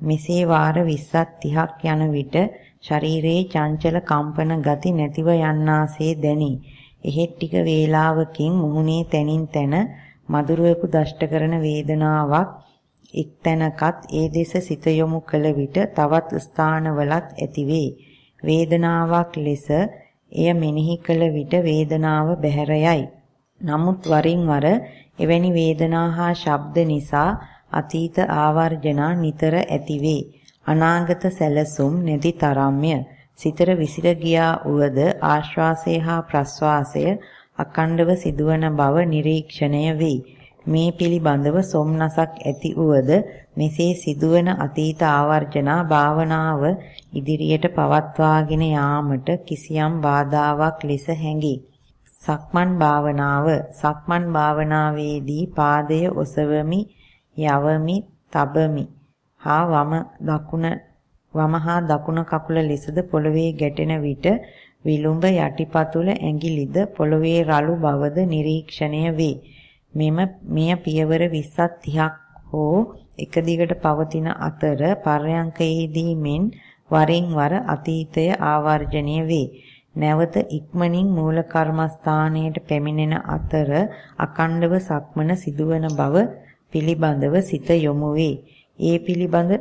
මෙසේ වාර 20ක් 30ක් යන විට ශරීරයේ චංචල කම්පන ගති නැතිව යන්නාසේ දැනි. එහෙත් ටික වේලාවකින් මුහුණේ තනින් තන මధుරයකු දෂ්ට කරන වේදනාවක් එක්තැනකත් ඒ දෙස සිත යොමු කළ විට තවත් ස්ථානවලත් ඇතිවේ. වේදනාවක් ලෙස එය මෙනෙහි කළ විට වේදනාව බැහැරයයි. නමුත් වරින් වර එවැනි වේදනා හා ශබ්ද නිසා අතීත ආවර්ජනා නිතර ඇතිවේ. අනාගත සැලසුම් නැති තරම්ය. සිතර විසිර ගියා උවද ආශ්වාසය හා ප්‍රශ්වාසය අකණ්ඩව සිදුවන බව නිරීක්ෂණය වේ. මේ පිළිබඳව සොම්නසක් ඇති උවද මෙසේ සිදුවන අතීත ආවර්ජනා භාවනාව ඉදිරියට පවත්වාගෙන යාමට කිසියම් බාධාවක් ලෙස හැඟේ. සක්මන් භාවනාව සක්මන් භාවනාවේදී පාදය ඔසවමි යවමි තබමි හා වම දකුණ වම හා දකුණ කකුල ලෙසද පොළවේ ගැටෙන විට විලුඹ යටිපතුල ඇඟිලිද පොළවේ රළු බවද නිරීක්ෂණය වේ. මෙම මෙය පියවර 20ක් 30ක් හෝ එක දිගට පවතින අතර පර්යංකයේදී මෙන් වරින් වර අතීතය ආවර්ජණය වේ. නැවත ඉක්මනින් මූල කර්මස්ථානයට පැමිණෙන අතර අකණ්ඩව සක්මන සිදුවන බව පිළිබඳව සිත යොමු වේ. ඒ පිළිබඳ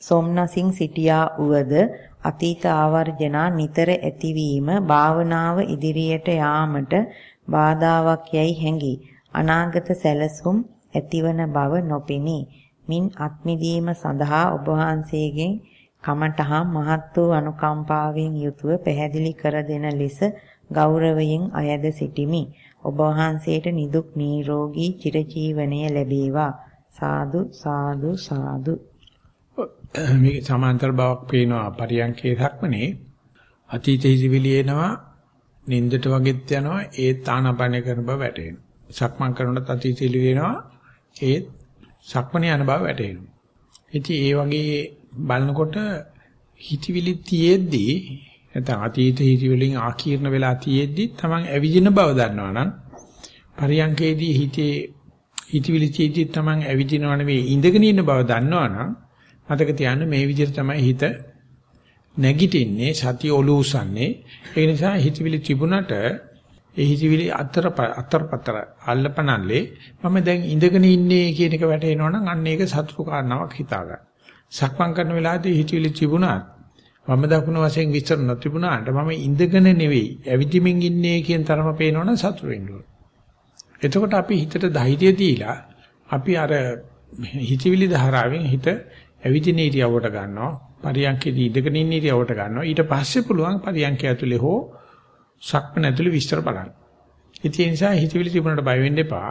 සොම්නසින් සිටියා උවද අතීත ආවර්ජනා නිතර ඇතිවීම භාවනාව ඉදිරියට යාමට බාධාවක් යයි හැඟී අනාගත සැලසුම් ඇතිවන බව නොපෙනී මින් අත්මිදීම සඳහා ඔබ වහන්සේගෙන් කමඨහා මහත් වූ අනුකම්පාවෙන් යුතුව පැහැදිලි කර දෙන ලෙස ගෞරවයෙන් අයද සිටිමි. ඔබ වහන්සේට නිදුක් නිරෝගී චිරජීවනය ලැබේවා. සාදු සාදු සාදු. මේක සමාන්තර බවක් පේනවා පරියන්කේ ධක්මනේ. අතීතයේ සිවිලි එනවා නින්දට වගෙත් යනවා ඒ තානපණ කරන බව වැටෙනවා. සක්මන් කරනකොට අතීතයේ සිවිලි එනවා ඒ සක්මනේ යන බව වැටෙනවා. ඉතින් ඒ වගේ බලනකොට හිතවිලි තියෙද්දී නැත්නම් අතීත හිතවිලින් ආකීර්ණ වෙලා තියෙද්දි තමන් ඇවිදින බව දන්නවනම් පරියංකේදී හිතේ හිතවිලි තියෙද්දි තමන් ඇවිදිනව නෙවෙයි ඉඳගෙන ඉන්න බව දන්නවනම් මතක තියාගන්න මේ විදිහට තමයි හිත නැගිටින්නේ සතිය ඔලු උසන්නේ ඒ නිසා හිතවිලි තිබුණට ඒ හිතවිලි අතර අතරපතර අල්ලපනල්ලේ මම දැන් ඉඳගෙන ඉන්නේ කියන එක වැටෙනවනම් අන්න ඒක සතුටු කාරණාවක් හිතා ගන්න. සක්මන් කරන වෙලාවේදී හිතවිලි තිබුණත් වම දකුණ වශයෙන් විස්තර නොතිබුණාට මම ඉඳගෙන නෙවෙයි ඇවිදිමින් ඉන්නේ කියන තරම පේනවනම් සතුටු වෙන්න ඕන. එතකොට අපි හිතට ධෛර්යය දීලා අපි අර හිතවිලි ධාරාවෙන් හිත ඇවිදින ඉරියව්වට ගන්නවා. පරියන්කේදී ඉඳගෙන ඉන්න ඉරියව්වට ගන්නවා. ඊට පස්සේ පුළුවන් පරියන්කය ඇතුලේ හෝ සක්මන ඇතුලේ විස්තර බලන්න. ඉතින් ඒ නිසා හිතවිලි තිබුණාට බය වෙන්න එපා.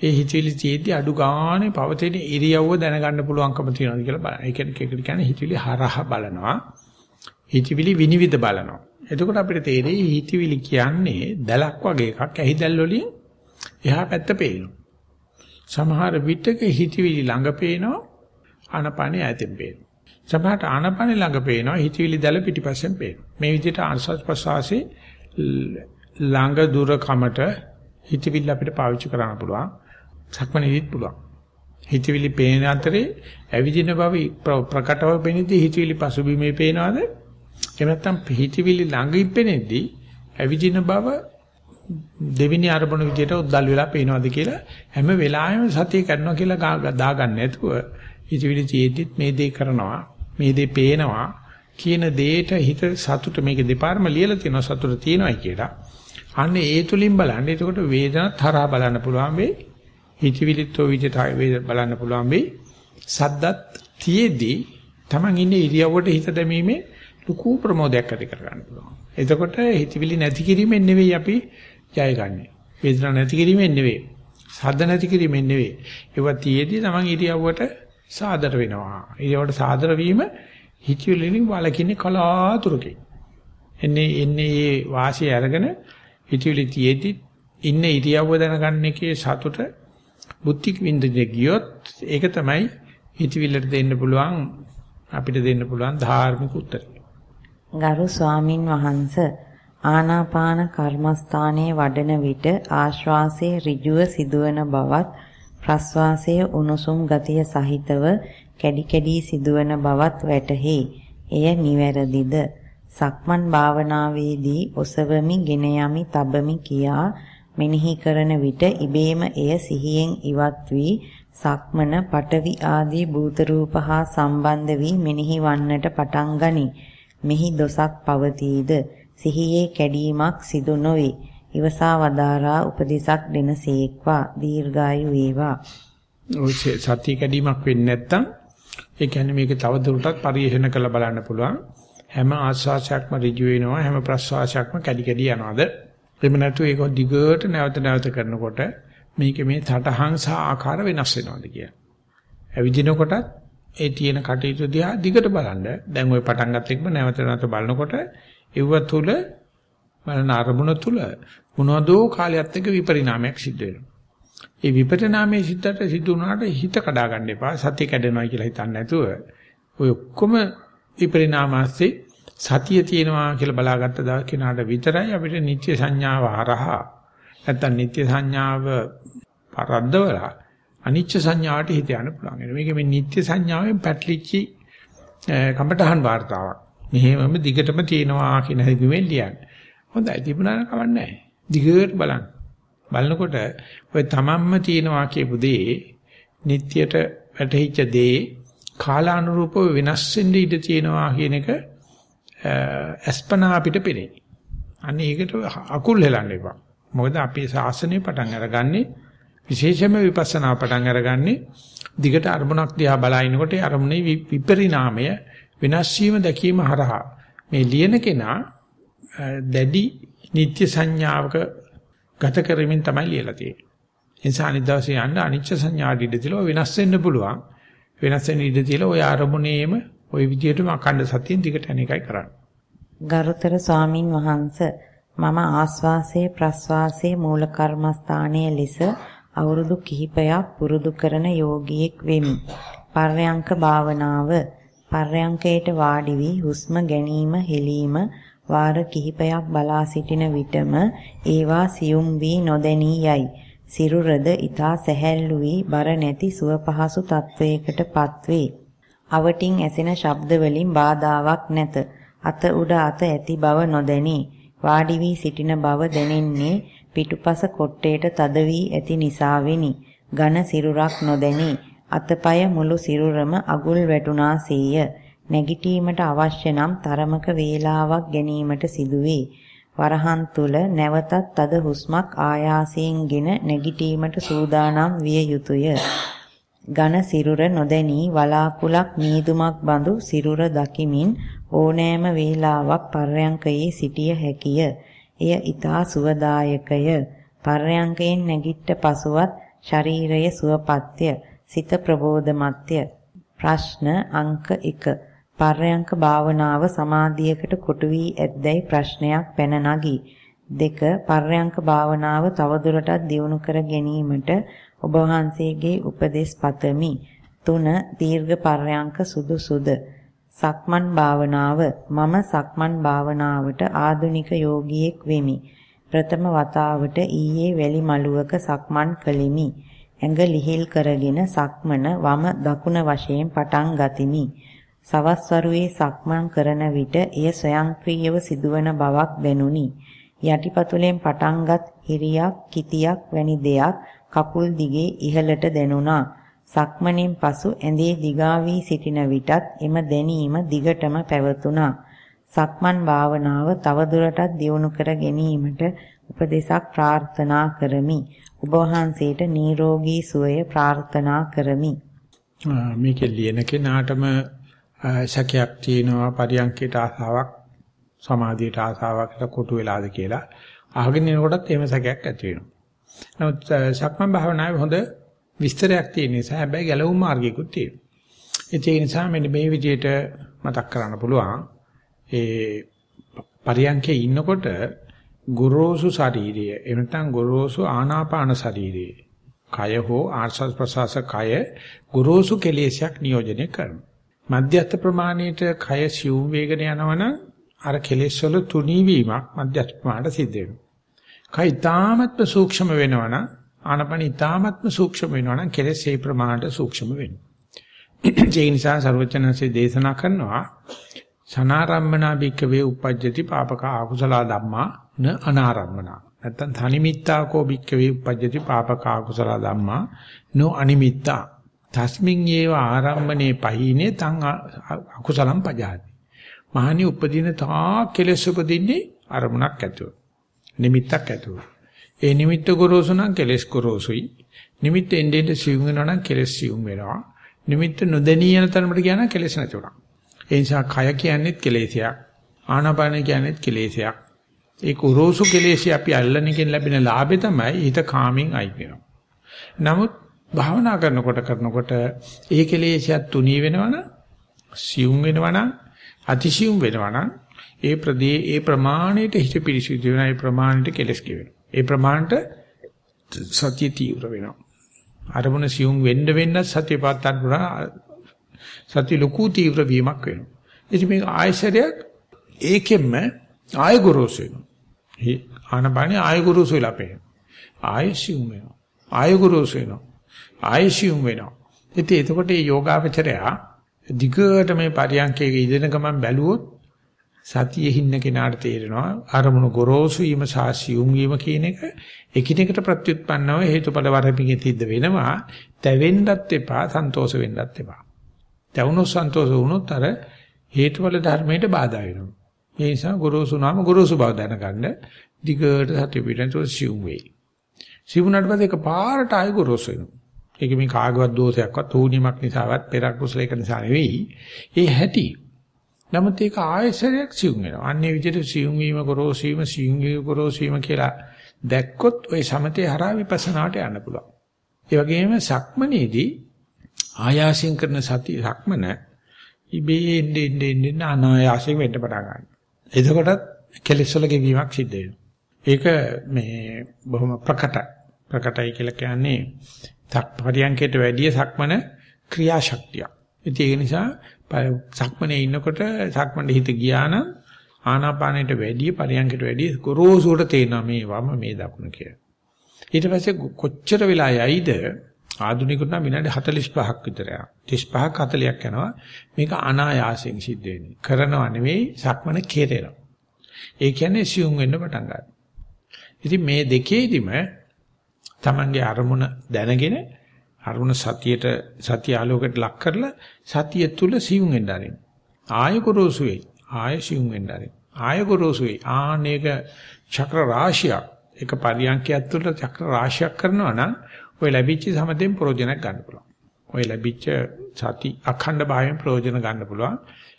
ඒ හිතවිලි තියෙද්දි අඩු ගානේ පවතින ඉරියව්ව දැනගන්න පුළුවන්කම තියෙනවද කියලා බලන්න. ඒ කියන්නේ කියන්නේ හිතවිලි හරහා බලනවා. හිතවිලි විනිවිද බලනවා. එතකොට අපිට තේරෙයි හිතවිලි කියන්නේ දැලක් වගේ එකක්. ඇහිදැල් වලින් එහා පැත්ත පේනවා. සමහර විටක හිතවිලි ළඟ පේනවා. ආනපනේ ඈතින් පේනවා. සමහරට ආනපනේ ළඟ පේනවා. හිතවිලි දැල පිටිපස්සෙන් පේනවා. මේ විදිහට ආස්වාද ප්‍රසවාසී ළඟ දුර කමට හිතවිල්ල අපිට පාවිච්චි කරන්න පුළුවන්. සක්මණේදීත් පුළුවන්. හිතවිලි පේන අතරේ ඇවිදින බව ප්‍රකටව පෙනෙද්දී හිතවිලි පසුබිමේ පේනවද? එහෙම නැත්නම් හිතවිලි ළඟ ඉපෙනෙද්දී ඇවිදින බව දෙවිනි අරමුණු විදියට උද්දල් වෙලා පේනවද කියලා හැම වෙලාවෙම සතිය කරනවා කියලා දාගන්න නැතුව හිතවිලි තියෙද්දිත් මේ දේ කරනවා මේ දේ පේනවා කියන දෙයට හිත සතුට මේක දෙපාරම ලියලා තියෙනවා සතුට තියෙනවායි කියලා. අන්න ඒ තුලින් බලන්න. එතකොට වේදනත් හරහා බලන්න පුළුවන් වෙයි. හිතවිලිත් ඔය විදිහට බලන්න පුළුවන් වෙයි. සද්දත් තියේදී Taman ඉන්නේ ඉරියව්වට හිත දැමීමේ ලুকু ප්‍රමෝදයක් ඇති කර ගන්න පුළුවන්. එතකොට හිතවිලි නැති කිරීමෙන් නෙවෙයි අපි ජය ගන්නෙ. වේදනා නැති කිරීමෙන් නෙවෙයි. සද්ද නැති කිරීමෙන් නෙවෙයි. ඒවා තියේදී Taman ඉරියව්වට සාදර වෙනවා. ඉරියව්වට සාදර වීම හිතවිලිලින් වලකින්නේ කලාතුරකින්. එන්නේ එන්නේ මේ වාසිය අරගෙන හිතවිලි තියේදී ඉන්නේ ඉරියව්ව දැනගන්න එකේ සතුට බුද්ධික වින්දනය ගියොත් ඒක තමයි හිතවිල්ලට දෙන්න පුළුවන් අපිට දෙන්න පුළුවන් ධාර්මික උත්තරය. ගරු ස්වාමින් වහන්ස ආනාපාන කර්මස්ථානයේ වඩන විට ආශ්වාසයේ ඍජුව සිදුවන බවත් ප්‍රශ්වාසයේ උණුසුම් ගතිය සහිතව කැඩි කැඩි සිදුවන බවත් වැටහි. එය නිවැරදිද? සක්මන් භාවනාවේදී ඔසවමි, ගෙන යමි, තබමි කියා මෙනෙහි කරන විට ඉබේම එය සිහියෙන් ඉවත් වී සක්මන පටවි ආදී භූත රූප හා සම්බන්ධ වී මෙනෙහි වන්නට පටන් ගනී. මෙහි දොසක් පවතීද සිහියේ කැඩීමක් සිදු නොවේ. ඉවසා වදාරා උපදේශක් දෙනසේක්වා දීර්ඝායු වේවා. ඔය සත්‍ය කැඩීමක් වෙන්නේ නැත්තම් ඒ කියන්නේ මේක තව දුරටත් පරිශන කරලා බලන්න පුළුවන්. හැම ආස්වාසයක්ම ඍජු වෙනවා හැම ප්‍රස්වාසයක්ම කැඩි කැඩි යනවාද එහෙම නැතු ඒක දිගට නැවත නැවත කරනකොට මේක මේ සටහන් සහ ආකාර වෙනස් වෙනවාද කියලා. ඇවිදිනකොටත් ඒ තියෙන කටයුතු දිහා දිගට බලන්න. දැන් ওই පටන් ගත්ත එකම නැවත නැවත බලනකොට ඒව තුල මන අරමුණ තුල මොනවදෝ කාලයක් එක විපරිණාමයක් සිද්ධ වෙනවා. ඒ විපරිණාමයේ සිද්ධට සිදු වුණාට හිත කඩා ගන්න එපා. සතිය කැඩෙනවා කියලා හිතන්න නැතුව ඔය ඔක්කොම විපරිණාමාස්සේ සතිය තියෙනවා කියලා බලාගත්ත දවස් කෙනාට විතරයි අපිට නිත්‍ය සංඥාව හරහා නැත්තම් නිත්‍ය සංඥාව පරද්දවලා අනිච්ච සංඥාවට හිත යන්න පුළුවන්. මේක මේ නිත්‍ය සංඥාවෙන් පැටලිච්චි කඹටහන් වார்த்தාවක්. මෙහෙමම දිගටම තියෙනවා කියන හැඟීමෙන් ලියන්නේ. හොඳයි තිබුණා නම් කවන්නේ දිගට බලන්න. බලනකොට ඔය තමන්ම තියෙනවා කියපු දේ නිට්ටියට වැටහිච්ච දේ කාලානුරූපව වෙනස් වෙන්න ඉඩ තියෙනවා කියන එක අස්පනා අපිට පෙනේ. අන්න ඒකට අකුල් හෙලන්න එපා. මොකද අපේ ශාසනය පටන් අරගන්නේ විශේෂම විපස්සනා පටන් අරගන්නේ දිගට අරමුණක් දිහා බලනකොට ඒ අරමුණේ විපරිණාමය වෙනස් වීම දැකීම හරහා මේ ලියන කෙනා දැඩි නිත්‍ය සංඥාවක ගත කරමින් තමයි ලියලා තියෙන්නේ. ඒ නිසා අනිත් දවසේ යන්න අනිච්ච සංඥාට ඉඩ තියලා වෙනස් වෙන්න පුළුවන්. වෙනස් වෙන්න ඉඩ තියලා ওই අරමුණේම ওই විදිහටම අඛණ්ඩ සතියෙන් දිගට යන එකයි කරන්නේ. ගරුතර ස්වාමින් වහන්ස මම ආස්වාසයේ ප්‍රස්වාසයේ මූල කර්මස්ථානයේ ලෙස අවුරුදු කිහිපයක් පුරුදු කරන යෝගියෙක් වෙමි. පර්යංක භාවනාව පර්යංකයට වාඩි වී හුස්ම ගැනීම හෙලීම වාර කිහිපයක් බලා සිටින විටම ඒවා සියුම් වී නොදැනී යයි. සිරුරද ඊතා සැහැල්ලු වී බර නැති සුව පහසු තත්වයකටපත් වේ. අවටින් ඇසෙන ශබ්ද වලින් බාධාවක් නැත. අත උඩ අත ඇති බව නොදැනී වාඩි වී සිටින බව දැනෙන්නේ පිටුපස කොට්ටේට තද වී ඇති නිසා වෙනි. ඝන සිරුරක් නොදැනී අතපය මුළු සිරුරම අගුල් වැටුණාසේය. නැගිටීමට අවශ්‍ය නම් තරමක වේලාවක් ගැනීමට සිදුවේ. වරහන් තුල නැවතත් තද හුස්මක් ආයාසයෙන්ගෙන නැගිටීමට සූදානම් විය යුතුය. ඝන සිරුර නොදැනී වලාකුලක් නීදුමක් බඳු සිරුර දකිමින් ඕනෑම වේලාවක් පර්යංකයේ සිටිය හැකිය. එය ඊතා සුවදායකය. පර්යංකයෙන් නැගිට පසුවත් ශරීරයේ සුවපත්ය සිත ප්‍රබෝධමත්ය ප්‍රශ්න අංක 1 පර්යංක භාවනාව සමාධියකට කොටු වී ඇද්දැයි ප්‍රශ්නයක් පැන නගී. දෙක පර්යංක භාවනාව තවදුරටත් දියුණු කර ගැනීමට ඔබ වහන්සේගේ උපදෙස් පතමි. තුන දීර්ඝ පර්යංක සුදුසුද. සක්මන් භාවනාව මම සක්මන් භාවනාවට ආධුනික යෝගියෙක් වෙමි. ප්‍රථම වතාවට ඊයේ වැලි මළුවක සක්මන් කළෙමි. ඇඟ ලිහිල් කරගෙන සක්මන වම දකුණ වශයෙන් පටන් ගතිමි. සවස් වරුවේ සක්මන් කරන විට එය ස්වයංක්‍රීයව සිදුවන බවක් දැනුනි. යටිපතුලෙන් පටන්ගත් හිරියක්, කිතියක් වැනි දෙයක් කකුල් දිගේ ඉහළට දැනුණා. සක්මණෙන් පසු ඇඳේ දිගා වී සිටින විටත් එම දැනීම දිගටම පැවතුණා. සක්මන් භාවනාව තවදුරටත් දියුණු කර ගැනීමට උපදේශක් ප්‍රාර්ථනා කරමි. ඔබ වහන්සේට නිරෝගී සුවය ප්‍රාර්ථනා කරමි. මේකේ ලියන කෙනාටම සැකයක් තියෙනවා පරියන්කේට ආසාවක් සමාධියට ආසාවකට කොටු වෙලාද කියලා අහගෙන යනකොටත් එහෙම සැකයක් ඇති වෙනවා. නමුත් සක්මන් භාවනාවේ හොඳ විස්තරයක් තියෙන නිසා හැබැයි ගැලවුම් මාර්ගයකුත් තියෙනවා. ඒ නිසා මෙන්න මේ විදිහට මතක් කරන්න පුළුවන්. ඒ පරියන්කේ ඉන්නකොට ගොරෝසු ශරීරය. එහෙම නැත්නම් ගොරෝසු ආනාපාන ශරීරය. කය හෝ ආස්වාස් ප්‍රසවාස කය ගොරෝසු කෙලෙසයක් නියෝජනය කරනවා. මධ්‍යස්ථ ප්‍රමාණයට කය සිව් වේගන යනවනම් අර කෙලෙස් වල තුනී වීමක් මධ්‍යස්ථ ප්‍රමාණයට සිද්ධ වෙනවා. කය ඊ타මත්ම සූක්ෂම වෙනවනම් ආනාපාන ඊ타මත්ම සූක්ෂම වෙනවනම් කෙලෙස් ඒ ප්‍රමාණයට සූක්ෂම වෙනවා. ඒ නිසා ਸਰවචනසේ දේශනා කරනවා සනාරම්මනා භික්කවේ උපජ්ජති පාපක අකුසල ධම්මා න අනාරම්මනා. නැත්තම් තනිමිත්තාකෝ භික්කවේ uppajjati papaka akusala dhamma no අනිමිත්තා තස්මින් ඒව ආරම්මනේ පහිනේ තං අකුසලම් පජාති. මහණි උපදින තා කෙලෙස් උපදින්නේ අරමුණක් ඇතුව. නිමිත්තක් ඇතුව. ඒ නිමිත්ත ගොරෝසු නම් කෙලෙස් ගොරෝසුයි. නිමිත්ත එන්නේ එන්නේ සියුම් වෙනවා නම් කෙලෙස් සියුම් වෙනවා. නිමිත්ත නොදැනී යන තරමට කියන කෙලෙස් නැති වෙනවා. ඒ නිසා කය කියන්නේත් කෙලෙසයක්. ආනාපාන කියන්නේත් කෙලෙසයක්. ඒ කුරෝසු කෙලෙසි අපි අල්ලන්නකින් ලැබෙන ලාභය තමයි හිත කාමෙන් අයින් වෙනවා. නමුත් භාවනා කරනකොට කරනකොට ඒ කෙලෙසියත් තුනී වෙනවනම් සියුම් වෙනවනම් අතිසියුම් වෙනවනම් ඒ ප්‍රදී ඒ ප්‍රමාණයට හිත පිරිසිදු වෙනවා ඒ ප්‍රමාණයට කෙලස් කියවෙනවා ඒ ප්‍රමාණයට සත්‍ය තීව්‍ර වෙනවා. අරමුණ සියුම් වෙන්න වෙන්න සත්‍ය පාත්තන් පුරා සත්‍ය ලොකු තීව්‍ර වීමක් වෙනවා. ඉතින් මේක ආයශරයක් ඒකෙම ආය ගොරෝසු වෙනවා ආනපානේ ආය ගොරෝසු වෙලා පේනවා ආය සියුම් වෙනවා ආය ගොරෝසු වෙනවා ආයසියුම් වෙනවා. ඉතින් එතකොට මේ යෝගාවචරයා දිගට මේ පරියන්කේක ඉඳන ගමන් බැලුවොත් සතියේ හින්න කෙනාට තේරෙනවා අරමුණු ගොරෝසු වීම සහ සියුම් වීම කියන එක එකිනෙකට ප්‍රත්‍යুৎපන්නව හේතුඵල වරපිගේ තිද්ද වෙනවා. තැවෙන්නත් එපා, සන්තෝෂ වෙන්නත් එපා. තැවුනොත් සන්තෝෂ වුණොත් අර හේතුඵල ධර්මයට බාධා වෙනවා. ඒ නිසා ගොරෝසු නාම ගොරෝසු බව දැනගන්න දිගට සතිය පිටතට සියුම් වෙයි. සිවුනට පස්සේ එක පාරට ආය ගොරෝසු වෙනවා. ඒක මේ කාගවත් දෝෂයක්වත් ඌණීමක් නිසාවත් පෙරක් කුසලයක නිසා නෙවෙයි. ඒ හැටි. නමුත් ඒක ආයසරයක් සියුම් වෙනවා. අන්නේ විදිහට සියුම් වීම ගොරෝසීම සියුම් වීම ගොරෝසීම කියලා දැක්කොත් ওই සමතේ හරහා විපස්සනාට යන්න පුළුවන්. ඒ වගේම සක්මනේදී ආයාසින් කරන සති සක්මන ඉබේ එන්නේ එන්නේ එන්නේ අනායාසයෙන් වෙන්න පටන් ගන්නවා. එතකොටත් කෙලෙස් වල ගෙවීමක් සිද්ධ වෙනවා. ඒක මේ බොහොම ප්‍රකටයි. ප්‍රකටයි කියලා කියන්නේ පරියන්කයට වැඩිය සක්මන ක්‍රියාශක්තිය. ඉතින් ඒ නිසා සක්මනේ ඉන්නකොට සක්මනේ හිත ගියා නම් ආනාපානයට වැඩිය පරියන්කයට වැඩිය ගොරෝසුට තේනවා මේ වම මේ දකුණ කියලා. ඊට පස්සේ කොච්චර වෙලා යයිද ආධුනිකුට නම් විනාඩි 45ක් විතර යනවා. 35ක් 40ක් යනවා. මේක අනායාසයෙන් සිද්ධ වෙන්නේ. කරනවා නෙවෙයි සක්මන කෙරෙනවා. ඒ කියන්නේ සියුම් වෙන්න පටන් ගන්නවා. ඉතින් මේ දෙකේදිම Tamange අරමුණ දැනගෙන අරමුණ සතියට සතිය ආලෝකයට ලක් කරලා සතිය තුල සියුම් වෙන්න ආරින්. ආය ගොරෝසු වෙයි. ආය සියුම් වෙන්න ආරින්. ආය ගොරෝසු වෙයි. ආනේක චක්‍ර රාශියක් එක පරියන්කයක් තුල චක්‍ර රාශියක් කරනවා නම් ඔය ලැබිච්ච සමතෙන් ප්‍රයෝජනක් ගන්න පුළුවන්. ඔය ලැබිච්ච සති අඛණ්ඩ භාවයෙන් ප්‍රයෝජන ගන්න පුළුවන්.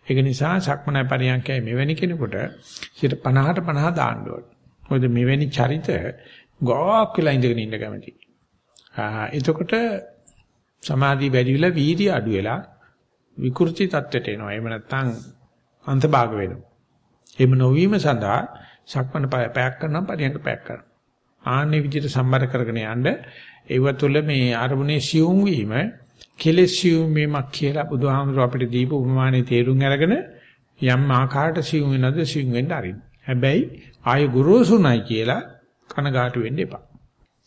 ඒක නිසා සක්මන පරියන්කයි මෙවැනි කෙනෙකුට 50ට 50 දාන්න ඕනේ. මොකද මෙවැනි චරිත ගොක් වෙලා ඉඳගෙන ඉන්න කැමති. එතකොට සමාධිය වැඩි වෙලා වීර්ය අඩු වෙලා විකෘති තත්ත්වයට එනවා. එහෙම නැත්නම් අන්තභාග වෙනවා. එහෙම නොවීම සඳහා සක්මණ පැයක් කරනවා පරියන්ක පැයක් කරනවා. ආන්නේ විදිහට සම්බර කරගෙන යන්න ඒව තුළ මේ අරමුණේ සියුම් වීම කෙලෙස් සියුම් වීමක් කියලා බුදුහාමුදුර අපිට දීපු උපමානේ තේරුම් අරගෙන යම් ආකාරයට සියුම් වෙනද සියුම් වෙන්න අරින්න. හැබැයි ආය ගුරුසුණයි කියලා කනගාටු වෙන්න එපා.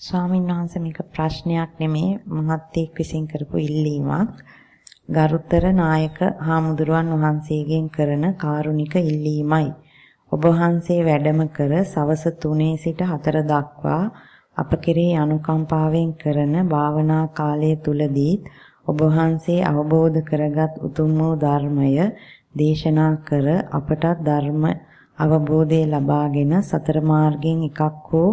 ස්වාමීන් වහන්සේ මේක ප්‍රශ්නයක් නෙමේ මහත්තයෙක් විසින් කරපු ඉල්ලීමක්. ගරුතර නායක හාමුදුරුවන් වහන්සේගෙන් කරන කාරුණික ඉල්ලීමයි. ඔබ වහන්සේ වැඩම කර සවස 3 සිට 4 දක්වා අප කෙරෙහි අනුකම්පාවෙන් කරන භාවනා කාලය තුලදී ඔබ වහන්සේ අවබෝධ කරගත් උතුම් වූ ධර්මය දේශනා කර අපට ධර්ම අවබෝධය ලබාගෙන සතර මාර්ගයෙන් එකක් හෝ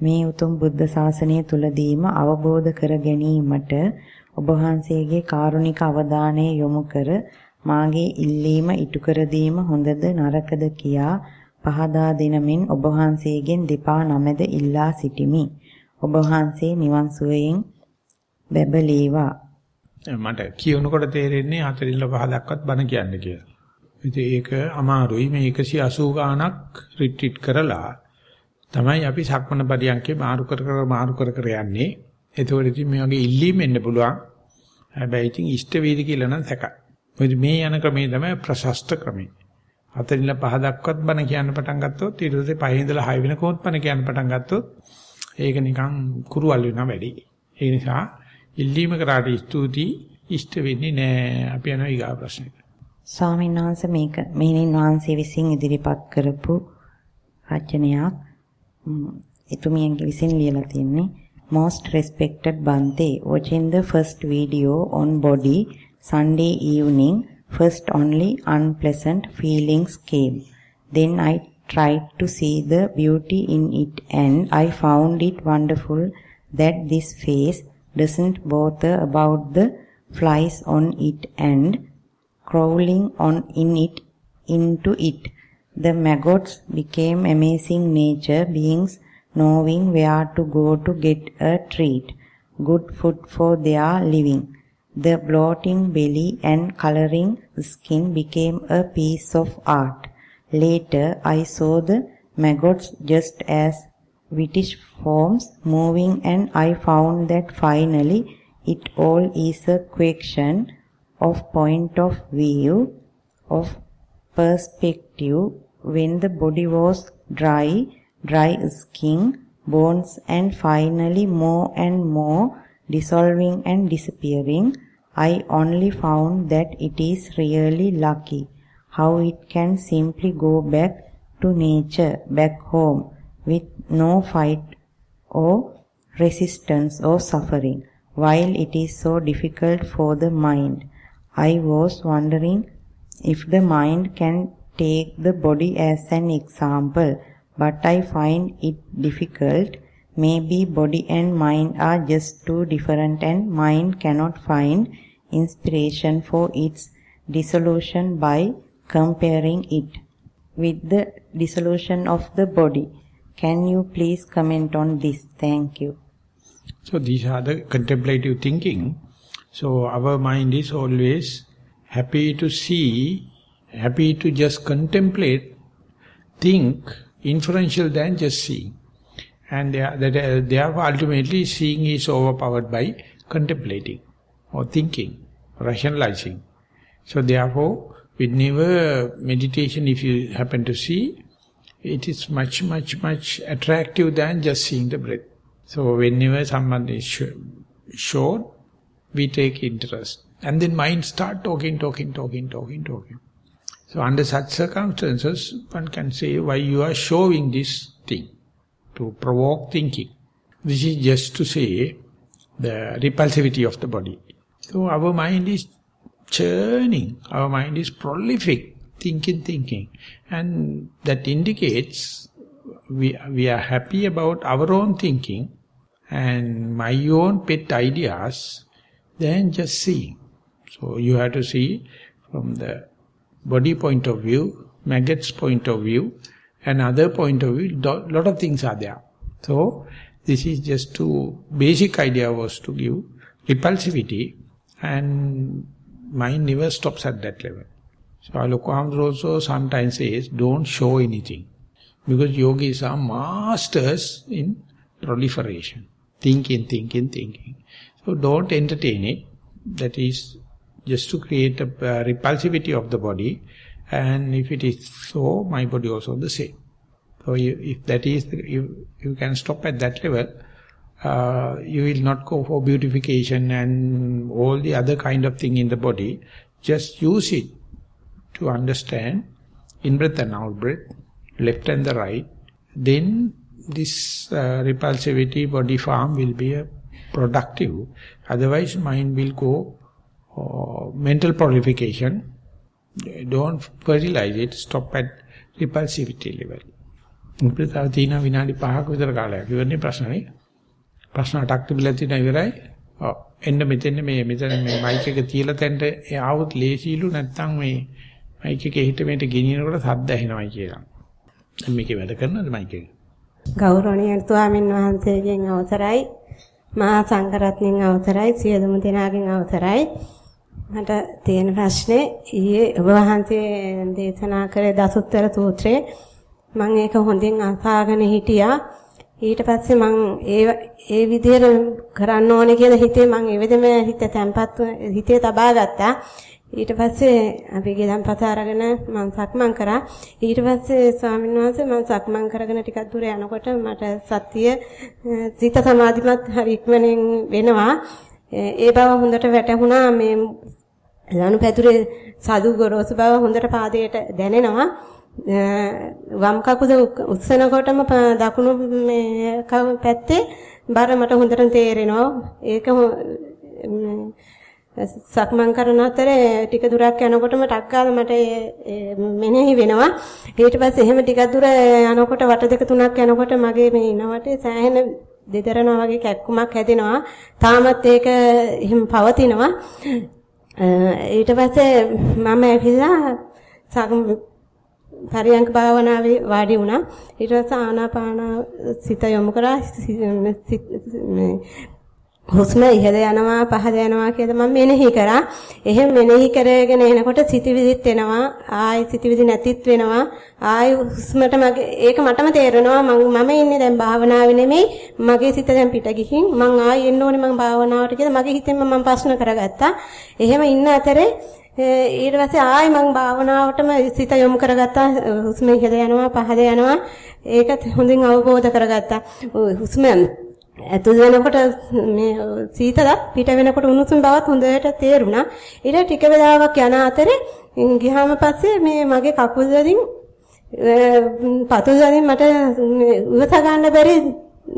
මේ උතුම් බුද්ධ ශාසනය තුලදීම අවබෝධ කර ගැනීමට ඔබ වහන්සේගේ කාරුණික අවධානය යොමු කර මාගේ ඉල්ලීම ඉටු කර දීම හොඳද නරකද කියා පහදා දෙනමින් ඔබ වහන්සේගෙන් දෙපා නමෙද ඉල්ලා සිටිමි. ඔබ වහන්සේ නිවන් සුවයෙන් බැබලේවා. මට කියනකොට තේරෙන්නේ 45 දක්වත් බණ කියන්න කියලා. ඉතින් ඒක අමාරුයි මේ 180 ගාණක් රිට්‍රීට් කරලා තමයි අපි සක්මන පරියන්කේ මාරු කර කර මාරු කර කර යන්නේ. ඒතකොට ඉතින් මේ වගේ ඉල්ලීම් එන්න පුළුවන්. හැබැයි ඉතින් ඉෂ්ට වේද කියලා නම් සැකයි. මොකද මේ යන ක්‍රමේ තමයි ප්‍රශස්ත ක්‍රමේ. හතරින් පහ දක්වත් බණ කියන්න පටන් ගත්තොත් ඊට පස්සේ පහේ ඉඳලා හය වෙනකොත් බණ කියන්න පටන් ගත්තොත් ඒක නිකන් කුරුවල් වෙනවා වැඩි. ඒ නිසා ඉල්ලීම කරාට ස්තුති ඉෂ්ට වෙන්නේ නෑ. අපි යනවා ඊගා ප්‍රශ්නෙට. ස්වාමීන් වහන්සේ මේක මෙහෙණින් වහන්සේ විසින් ඉදිරිපත් කරපු රචනයක් එතුමියන්ගේ විසින් ලියලා තියෙන්නේ most respected Bante watching the first video on body Sunday evening first only unpleasant feelings came then I tried to see the beauty in it and I found it wonderful that this face doesn't bother about the flies on it and crawling on in it into it. The maggots became amazing nature beings knowing where to go to get a treat, good food for their living. The bloating belly and coloring skin became a piece of art. Later I saw the maggots just as British forms moving and I found that finally it all is a question of point of view, of perspective, when the body was dry, dry skin, bones, and finally more and more dissolving and disappearing, I only found that it is really lucky how it can simply go back to nature, back home, with no fight or resistance or suffering, while it is so difficult for the mind. I was wondering if the mind can take the body as an example, but I find it difficult. Maybe body and mind are just too different and mind cannot find inspiration for its dissolution by comparing it with the dissolution of the body. Can you please comment on this? Thank you. So these are the contemplative thinking. So our mind is always happy to see, happy to just contemplate, think, inferential than just seeing. And therefore ultimately seeing is overpowered by contemplating or thinking, rationalizing. So therefore, with never meditation, if you happen to see, it is much, much, much attractive than just seeing the breath. So whenever someone is shown, we take interest. And then mind start talking, talking, talking, talking, talking. So under such circumstances, one can say why you are showing this thing to provoke thinking. This is just to say the repulsivity of the body. So our mind is churning, our mind is prolific, thinking, thinking. And that indicates we, we are happy about our own thinking and my own pet ideas then just seeing. So you have to see from the body point of view, maggot's point of view, and other point of view, lot of things are there. So This is just to, basic idea was to give repulsivity and mind never stops at that level. So Alokahamsa also sometimes says, don't show anything. Because yogis are masters in proliferation. Thinking, thinking, thinking. So don't entertain it. That is just to create a uh, repulsivity of the body. And if it is so, my body also the same. So you, if that is, you, you can stop at that level, uh, you will not go for beautification and all the other kind of thing in the body. Just use it to understand in-breath and out-breath, left and the right. Then this uh, repulsivity body form will be a productive. Otherwise mind will go uh, mental purification. Don't fertilize it, stop at repulsivity level. අපිට තව තියෙනවා විනාඩි 5ක විතර කාලයක්. ඉවරනේ ප්‍රශ්නේ. ප්‍රශ්න 8ක් තිබිලා තියෙනවා ඉවරයි. ඔව්. එන්න මෙතෙන් මේ මෙතන මේ මයික් එක තියලා තැන්ට ආවොත් ලේසිලු නැත්තම් මේ මයික් එකේ හිට මෙට ගෙනියනකොට සද්ද ඇහෙනවයි කියලා. දැන් මේකේ වැඩ කරනවද මයික් එක? ගෞරවනීය ස්වාමීන් වහන්සේගෙන් අවසරයි. මහා සංඝරත්නයන් අවසරයි. සියලුම දෙනාගෙන් අවසරයි. මට තියෙන ප්‍රශ්නේ ඊයේ ඔබ වහන්සේ දේශනා කළ දසුත්තර සූත්‍රයේ මම ඒක හොඳින් අසාගෙන හිටියා. ඊට පස්සේ මම ඒ ඒ විදිහට කරන්න ඕනේ කියලා හිතේ මම ඒ විදිහම හිත තැම්පත් හිතේ තබා ගත්තා. ඊට පස්සේ අපි ගෙදම්පත අරගෙන මම සක්මන් කරා. ඊට පස්සේ ස්වාමීන් වහන්සේ මම සක්මන් කරගෙන ටිකක් දුර යනකොට මට සතිය සිත සමාධිමත් හරි ඉක්මනින් වෙනවා. ඒ බව හොඳට වැටහුණා මේ ලනු පැතුරේ සතු ගොරෝසු බව හොඳට පාදයට දැනෙනවා. වම් කකුල උස්සනකොටම දකුණු මේ පැත්තේ බර මට හොඳට තේරෙනවා. ඒක සක්මන් කරන අතරේ ටික දුරක් යනකොටම ටක් ගාලා මට මෙනෙහි වෙනවා. ඊට පස්සේ එහෙම ටිකක් දුර යනකොට වට දෙක තුනක් යනකොට මගේ මේ ඉනවට සෑහෙන දෙදරනවා වගේ කැක්කුමක් හැදෙනවා. තාමත් ඒක එහෙම පවතිනවා. ඊට පස්සේ මම ඇවිල්ලා පරියංක භාවනාවේ වාඩි වුණා. ඊට පස්සේ ආනාපාන සිත යොමු කරා හුස්ම ඉහළ යනවා පහළ යනවා කියලා මම මෙනෙහි කරා. එහෙම මෙනෙහි කරගෙන එනකොට සිතවිලිත් එනවා. ආයි සිතවිලි නැතිත් වෙනවා. ආයි හුස්මට මගේ ඒක මටම තේරෙනවා මම ඉන්නේ දැන් භාවනාවේ නෙමෙයි. මගේ සිත දැන් පිට ගිහින් මං ආයි එන්න ඕනේ මං භාවනාවට කියලා මගේ හිතෙන්ම මම ප්‍රශ්න කරගත්තා. එහෙම ඉන්න අතරේ ඊට පස්සේ ආයි මම භාවනාවටම සිත යොමු කරගත්තා හුස්ම ඉහළ යනවා පහළ යනවා ඒකත් හොඳින් අවබෝධ කරගත්තා හුස්ම ඇතුල් වෙනකොට මේ සීතලත් පිට වෙනකොට උණුසුම් බවත් හොඳට තේරුණා. ඊට ටික වෙලාවක් යන අතරේ ගියාම පස්සේ මේ මගේ කකුල් වලින් පතුල් වලින් මට ඉවස ගන්න බැරි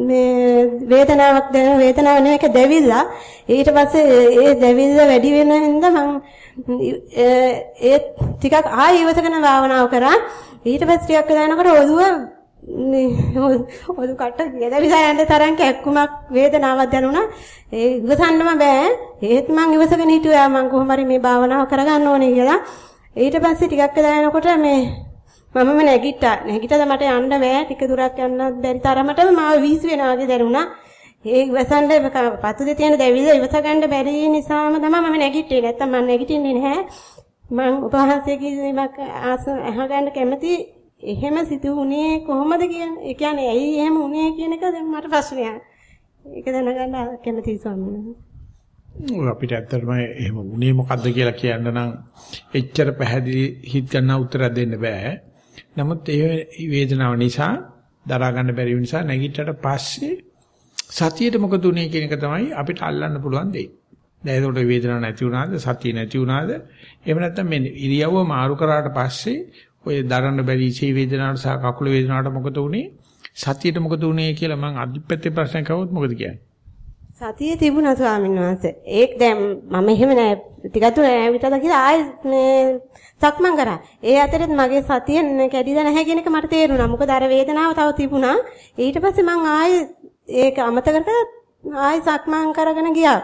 මේ වේදනාවක් දැනෙන වේදනාවක් නෙවෙයි දැවිලා ඊට පස්සේ ඒ දැවිල්ල වැඩි වෙන හින්දා මම ඒ ටිකක් ආයෙ ඉවසගෙන භාවනාව කරා. ඊට පස්සේ ටිකක් යනකොට ඔළුව ඔලු කට ගෙදවිලා යන්න තරම් කැක්කුමක් වේදනාවක් දැනුණා ඒ ඉවසන්නම බෑ ඒත් මං ඉවසගෙන හිටියා මං කොහොම හරි මේ භාවනාව කරගන්න ඕනේ කියලා ඊට පස්සේ ටිකක් වෙලා යනකොට මේ මමම නැගිට්ටා. නැගිටලා මට යන්න බෑ. ටික දුරක් යන්නත් බැරි තරමටම මාව වීසි වෙනවා වගේ දැනුණා. ඒ ඉවසන්න පතුලේ තියෙන දැවිල්ල ඉවස ගන්න බැරි නිසාම තමයි මම නැගිට්ටේ. නැත්තම් මම නැගිටින්නේ නැහැ. මම උපහාසයේ කිසිමක් අහගන්න කැමති එහෙම සිදු වුණේ කොහොමද කියන්නේ? ඒ කියන්නේ ඇයි එහෙම වුණේ කියන එක දැන් මට ප්‍රශ්නයක්. ඒක දැනගන්න කැමතියි ස්වාමීන් වහන්සේ. අපිට ඇත්තටම එහෙම වුණේ මොකද්ද කියලා කියන්න නම් එච්චර පැහැදිලි හිත ගන්න උත්තර දෙන්න බෑ. නමුත් ඒ වේදනාව නිසා දරා ගන්න බැරි නිසා නැගිටට පස්සේ සතියට මොකද උනේ කියන එක තමයි අපිට අල්ලන්න පුළුවන් දෙය. දැන් ඒකට වේදනාවක් නැති වුණාද සතිය නැති වුණාද එහෙම නැත්නම් මේ ඉරියව්ව මාරු කරාට පස්සේ ඔය දරන්න බැරි ඉසේ වේදනාවට සහ කකුල වේදනාවට මොකද උනේ සතියට මොකද උනේ කියලා මම අදිප්පත්තේ ප්‍රශ්න කවොත් මොකද කියන්නේ සතිය තිබුණා ස්වාමීන් වහන්සේ. ඒක දැන් මම එහෙම නෑ ටිකක් දුර ඇවිතලා කියලා ආයෙ මේ සක්මන් කරා. ඒ අතරෙත් මගේ සතිය කැඩිලා නැහැ කියන එක මට තේරුණා. මොකද අර වේදනාව තව තිබුණා. ඊට පස්සේ මං ආයෙ ඒක අමතක කරලා ආයෙ සක්මන් කරගෙන ගියා.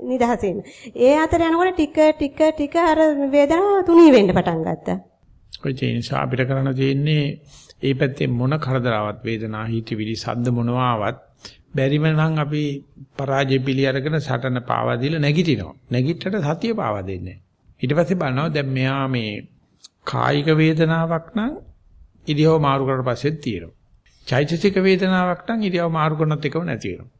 නිදහසෙන්. ඒ අතර යනකොට ටික ටික ටික අර වේදනාව තුනී වෙන්න පටන් ගත්තා. ඔය ඒ නිසා අපිට කරන්න තියෙන්නේ ඒ පැත්තේ මොන කරදරාවක් වේදනා හිතවිලි සද්ද මොනවා ආවත් බැරිම නම් අපි පරාජය පිළි අරගෙන සටන පාවා දීලා නැගිටිනවා. නැගිට්ටට සතිය පාවා දෙන්නේ නැහැ. ඊට පස්සේ බලනවා දැන් මෙයා මේ කායික වේදනාවක් නම් ඉරියව මාරු කරලා පස්සෙත් තියෙනවා. චෛතසික වේදනාවක් නම් ඉරියව මාරු කරනත් එකම නැති වෙනවා.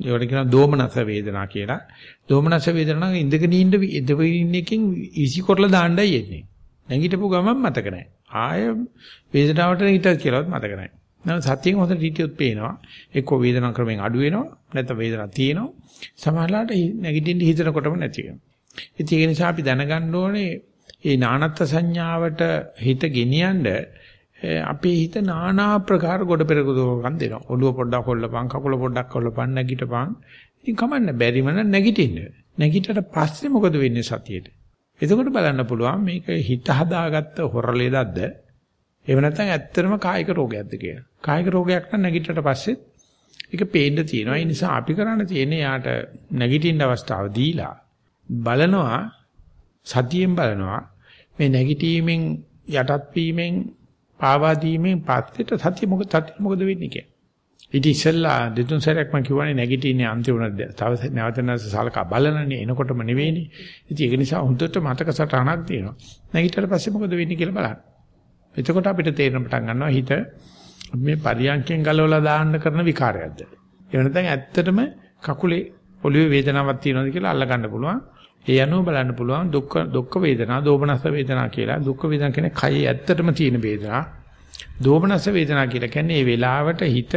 ඒකට කියනවා දෝමනස වේදනා කියලා. දෝමනස වේදනාව ඉඳගෙන ඉන්න ඉඳගෙන එකකින් ඉසි කරලා දාන්නයි එන්නේ. නැගිටපු ගමන් මතක නැහැ. ආය වේදනාවට හිට කියලාවත් මතක නැහැ. නම් සතියෙන් හොඳට හිටියොත් පේනවා එක්ක වේදනාව ක්‍රමෙන් අඩු වෙනවා නැත්නම් වේදනාවක් තියෙනවා. සමහරලාට නැගිටින්න හිතනකොටම නැති වෙනවා. ඉතින් ඒ නිසා අපි දැනගන්න ඕනේ මේ නානත්ත් සංඥාවට හිත ගෙනියන්න අපේ හිත নানা ආකාර ගොඩ පෙරක දෝකම් දෙනවා. ඔළුව පොඩ්ඩක් කොල්ලපන්, කකුල පොඩ්ඩක් කොල්ලපන්, නැගිටපන්. ඉතින් කමන්න බැරිම නම් නැගිටින්න. නැගිටට පස්සේ මොකද වෙන්නේ සතියේට? එතකොට බලන්න පුළුවන් මේක හිත හදාගත්ත හොරලෙදක්ද? එහෙම නැත්නම් ඇත්තටම කායික රෝගයක්ද කියලා. කායික රෝගයක් නම් නැගිටට පස්සෙත් ඒක පේන්න තියෙනවා. ඒ නිසා අපි කරන්න තියෙන්නේ යාට නැගිටින්න අවස්ථාව දීලා බලනවා සතියෙන් බලනවා මේ නැගිටීමෙන් යටත් වීමෙන් පාවා දීමෙන් පස්සෙට සතිය මොකද සතිය මොකද වෙන්නේ කියලා. ඊට ඉස්සෙල්ලා දෙතුන් සැරයක් මම කියවනේ නැගිටින්නේ අන්තිම තව නැවත නැවත සලකා බලනනේ එනකොටම නෙවෙයිනේ. ඉතින් ඒක නිසා හොඳට මතක සටහනක් තියෙනවා. නැගිටලා පස්සේ මොකද වෙන්නේ කියලා බලන්න. එතකොට අපිට තේරෙන පටන් ගන්නවා හිත මේ පරියන්කෙන් ගලවලා දාන්න කරන විකාරයක්ද. ඒ වෙනතෙන් ඇත්තටම කකුලේ ඔළුවේ වේදනාවක් තියෙනවද කියලා අල්ල ගන්න පුළුවන්. ඒ අනුව බලන්න පුළුවන් දුක් දුක් වේදනා, දෝමනස වේදනා කියලා. දුක් වේදනා කියන්නේ කයේ ඇත්තටම තියෙන වේදනා. දෝමනස වේදනා කියලා කියන්නේ මේ වෙලාවට හිත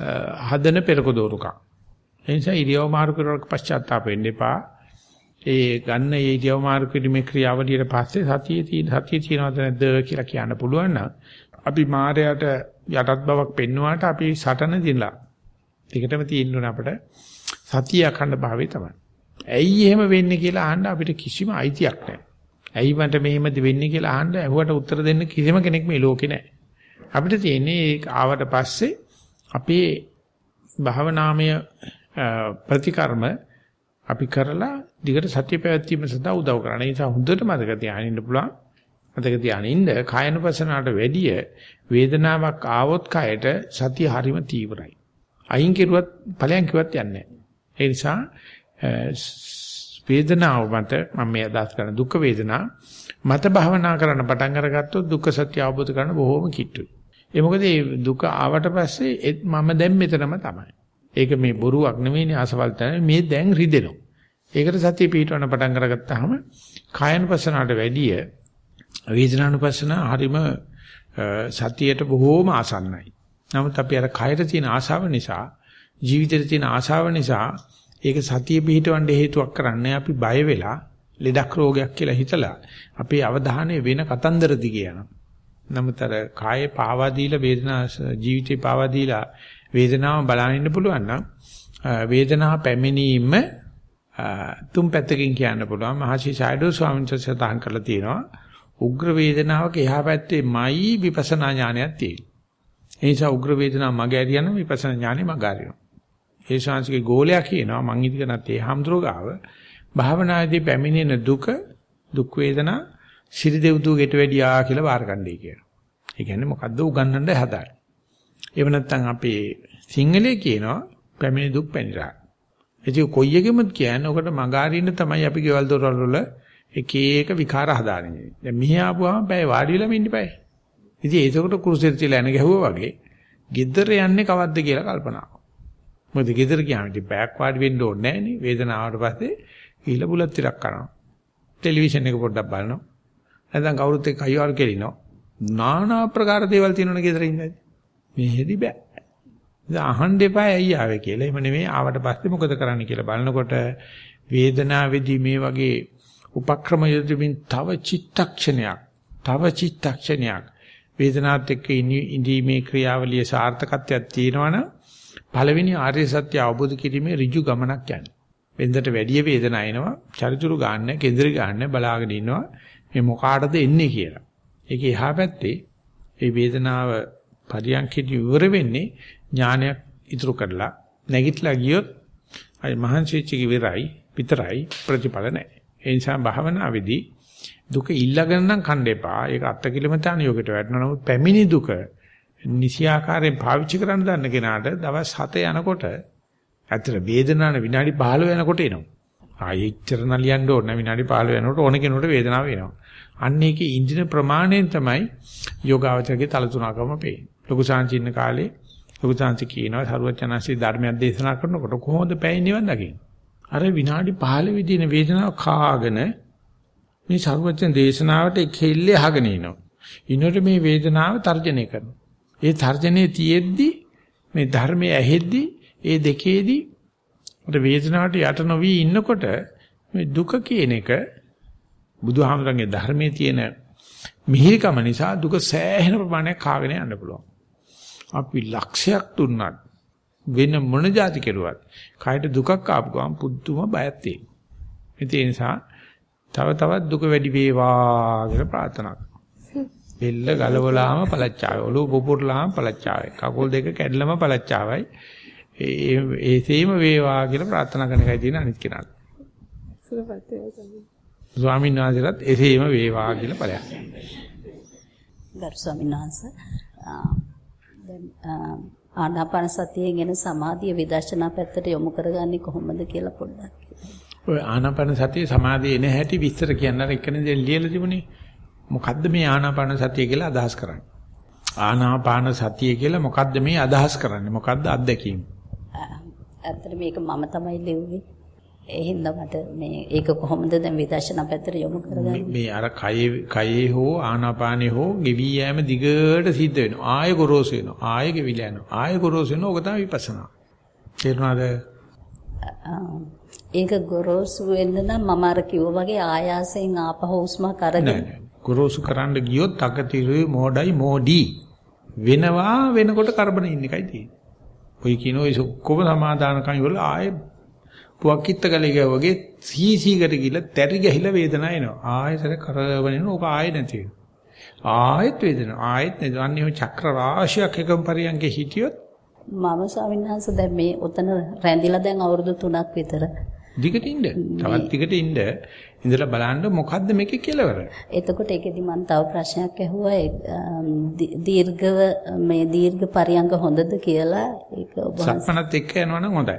හදන පෙරක දෝරුකක්. ඒ නිසා ඉරියව් මාරු කරවක පශ්චාත්තාප වෙන්න එපා. ඒ ගන්න ඒ ඉරියව් මාරු කිරීමේ ක්‍රියාවලියට පස්සේ සතියේ තියෙන සතියේ තියෙනවද නැද්ද කියලා කියන්න පුළුවන් නම් අපි මායයට යටත් බවක් පෙන්වුවාට අපි සටන දිනලා. ඒකටම තියෙන්න අපිට සතිය අඛණ්ඩ භාවය තමයි. ඇයි එහෙම වෙන්නේ කියලා අහන්න අපිට කිසිම අයිතියක් නැහැ. ඇයි මට මෙහෙමද වෙන්නේ කියලා අහන්න ඇහුවට උත්තර දෙන්න කිසිම කෙනෙක් මේ ලෝකේ නැහැ. අපිට තියෙන්නේ ඒක ආවට පස්සේ අපේ භවනාමය ප්‍රතිකර්ම අපි කරලා දිගට සත්‍ය පැවැත්වීම සඳහා උදව් කරන. ඒ නිසා හොඳට මතක තියාගන්න පුළුවන්. මතක තියාගන්න කායනුපසනාවට වැඩිය වේදනාවක් ආවොත් කයට සතිය හරිම තීව්‍රයි. අයින් කෙරුවත් ඵලයන් කිව්වත් යන්නේ නැහැ. ඒ නිසා වේදනාව මත මම මේ අදහස් කරන දුක් වේදනා මත භවනා කරන්න පටන් අරගත්තොත් දුක්ඛ සත්‍ය අවබෝධ කරගන්න බොහෝම කිට්ටුයි. ඒ මොකද මේ දුක ආවට පස්සේ මම දැන් මෙතනම තමයි. ඒක මේ බොරුවක් නෙවෙයිනේ අසවල් තැන මේ දැන් රිදෙනවා. ඒකට සතිය පිටවන්න පටන් අරගත්තාම කායනුපස්සනාවට වැඩිය වේදනානුපස්සන හරීම සතියට බොහෝම ආසන්නයි. නමුත් අපි අර කයට තියෙන ආශාව නිසා ජීවිතේට තියෙන ආශාව නිසා ඒක සතිය පිහිටවන්න හේතුවක් කරන්නේ අපි බය වෙලා ලෙඩක් රෝගයක් කියලා හිතලා අපේ අවධානය වෙන කතන්දර දිගේ යනවා. නමුත් අර කායේ පාවා දීලා වේදනා ජීවිතේ පාවා දීලා වේදනාව බලන්න ඉන්න පුළුවන් නම් වේදනාව පැමිණීම තුන් පැත්තකින් කියන්න පුළුවන්. මහසි සයිඩෝ ස්වාමීන් වහන්සේ සඳහන් කරලා තියෙනවා. උග්‍ර වේදනාවක එහා පැත්තේ මයි විපස්සනා ඥානයක් තියෙනවා. ඒ නිසා උග්‍ර වේදනාව මග ඇරියන විපස්සනා ඥානෙ මග අරිනවා. ඒ ශාන්සිකේ ගෝලයා කියනවා මං ඉදිකනත් ඒ හම්ද්‍රෝ ගාව භාවනාදී පැමිණෙන දුක දුක් වේදනා සිරි දෙව්දුව ගෙට වැඩියා කියලා වාර ගන්නයි කියනවා. ඒ කියන්නේ මොකද්ද උගන්වන්න හදාන්නේ. ඒව නැත්තම් අපේ සිංහලයේ කියනවා පැමිණි දුක් පැනිරා. ඉතින් කොයි එකෙමුත් කියන්නේ ඔකට මගාරින්න තමයි අපි ගෙවල් දොරවල් වල එක එක විකාර හදාන්නේ. දැන් මෙහි ආපුවාම බය වාඩි වෙලා ඉන්න බෑ. ඉතින් ඒකට කුරුසෙට තියලා එන ගැහුවා වගේ gedara යන්නේ කවද්ද කියලා කල්පනා මොකද ගෙදර ගියාම ඉතින් බෑක් වාඩි වෙන්න ඕනේ නෑනේ. වේදනාවට පස්සේ ගිහිල්ලා බුලත් ටිකක් කරනවා. ටෙලිවිෂන් එක පොඩ්ඩක් බලනවා. නැත්නම් කවුරුත් එක්ක අයියාර කෙලිනවා. নানা ආකාර දේවල් තියෙනවනේ ගෙදර ඉඳලා. මේ හෙදි බෑ. ඉතින් අහන්න එපා ඇයි ආවේ කියලා. එහෙම නෙමෙයි ආවට පස්සේ මොකද කරන්න කියලා බලනකොට වේදනාවේදී මේ වගේ උපක්‍රම යොදමින් තව චිත්තක්ෂණයක් තව චිත්තක්ෂණයක් වේදනාවත් එක්ක ඉඳීමේ ක්‍රියාවලිය සාර්ථකත්වයක් තියෙනවනම් පළවෙනි ආර්ය සත්‍ය අවබෝධ කිරීමේ ඍජු ගමනක් යන්නේ. වෙන්දට වැඩි වේදනාව එනවා, චරිචුරු ගන්න, කේන්ද්‍රි ගන්න බලාගෙන ඉන්නවා මේ මොකාටද එන්නේ කියලා. ඒක එහා පැත්තේ මේ වේදනාව පරියන්කෙදි ඉවර වෙන්නේ ඥානයක් ඉතුරු කරලා නැගිටලා ගියොත් අය මහන්සිච්ච කිවිරයි විතරයි ප්‍රතිඵල නැහැ. ඒ නිසා භාවනාවේදී දුක ඉල්ලගෙන නම් කන්න එපා. ඒක අත්කිලමතාන යෝගයට වැටෙනවා. නමුත් පැමිණි දුක නිසියාකාරයෙන් පාවිච්චි කරන්න දන්න කෙනාට දවස් 7 යනකොට ඇත්තට වේදනාව විනාඩි 15 යනකොට එනවා. ආයෙච්චර නලියන්න ඕන විනාඩි 15 යනකොට ඕන කෙනෙකුට වේදනාව එනවා. අන්න ඒකේ ඉන්දින ප්‍රමාණයෙන් තමයි යෝගාවචරගේ තලතුණකම පේන්නේ. ලොකු සාංචින්න කාලේ ලොකු සාංචි කියනවා සරුවචනන්සේ ධර්මයක් දේශනා කරනකොට කොහොමද පැය නිවන් දකින්නේ? අර විනාඩි 15 විදින වේදනාව කාගෙන මේ සරුවචන දේශනාවට කෙල්ලේ අහගෙන ඉනවා. ඉන්නකොට මේ වේදනාව තර්ජනය කරනවා. ඒ තර්ජනයේ තියෙද්දි මේ ධර්මයේ ඇහෙද්දි ඒ දෙකේදී අර වේදනාවට යට නොවි ඉන්නකොට මේ දුක කියන එක බුදුහාමරගේ ධර්මයේ තියෙන මිහිරිකම නිසා දුක සෑහෙන ප්‍රමාණයක් කාගෙන යන්න පුළුවන්. අපි ලක්ෂයක් දුන්නත් වෙන මොන જાති කෙරුවත් කායට දුකක් ආපු ගමන් පුදුම බයක් තියෙනවා. ඒ නිසා තව තවත් දුක වැඩි වේවා කියලා ප්‍රාර්ථනා බෙල්ල ගලවලාම පළච්චාවයි. ඔළුව පුපුරලාම පළච්චාවයි. කකුල් දෙක කැඩලම පළච්චාවයි. ඒ ඒසෙම වේවා කියලා ප්‍රාර්ථනා කරන එකයි තියෙන අනිත් කෙනාට. ස්වාමීන් වහන්සේලාත් එසේම වේවා කියලා ඵලයක්. ගරු ස්වාමීන් වහන්සේ දැන් ආනාපාන සතිය ගැන සමාධිය විදර්ශනා පැත්තට යොමු කරගන්නේ කොහොමද කියලා පොඩ්ඩක්. ඔය ආනාපාන සතිය සමාධිය එන හැටි විස්තර කියන්න අර එක්කනේ දැන් ලියලා තිබුණේ. මොකද්ද මේ ආනාපාන සතිය කියලා අදහස් කරන්නේ? ආනාපාන සතිය කියලා මොකද්ද මේ අදහස් කරන්නේ? මොකද්ද අත්දැකීම? ඇත්තට මේක මම තමයි ලිව්වේ. ඒ හින්දා මට මේ ඒක කොහොමද දැන් විදර්ශනා පැත්තට යොමු කරගන්නේ? මේ අර කයේ කයේ හෝ ආනාපානේ හෝ ගෙවි යෑම දිගට සිද්ධ වෙනවා. ආය ගොරෝසු වෙනවා. ආය ගෙවිලා යනවා. ආය ගොරෝසු වෙනවා. ඕක තමයි විපස්සනා. තේරුණාද? ඒක ගොරෝසු වෙන්න නම් මම අර කිව්වා වගේ ආයාසයෙන් ආපහු හුස්මක් අරගෙන ගොරෝසු කරන්න ගියොත් අකතිරුවේ මෝඩයි මෝඩි වෙනවා වෙනකොට කරබන ඉන්න එකයි තියෙන්නේ. ඔය කියන ඔය ඔක්කොම සමාදානකම් ඉවරල ආයේ පුවක්කිට ගලේ ගියා වගේ සීසීකට ගිහලා තැරි ගහිලා වේදනාව එනවා. ආයෙසර කරවන එනවා. ඕක ආයෙ නැති වෙනවා. ආයෙත් වේදනාව. ආයෙත් නැති. අන්නේ ඔය චක්‍ර රාශියක් එකම පරියන්ගේ හිටියොත් මම ස්වාමීන් දැන් මේ උතන රැඳිලා දැන් අවුරුදු 3ක් විතර. දිගට ඉන්න. තවත් දිගට ඉන්න. ඉඳලා බලන්න මොකද්ද මේකේ කෙලවර. එතකොට ඒකෙදි මම තව ප්‍රශ්නයක් ඇහුවා දීර්ඝව මේ දීර්ඝ පරියංග හොඳද කියලා ඒක ඔබ සක්මනත් එක්ක යනවනම් හොඳයි.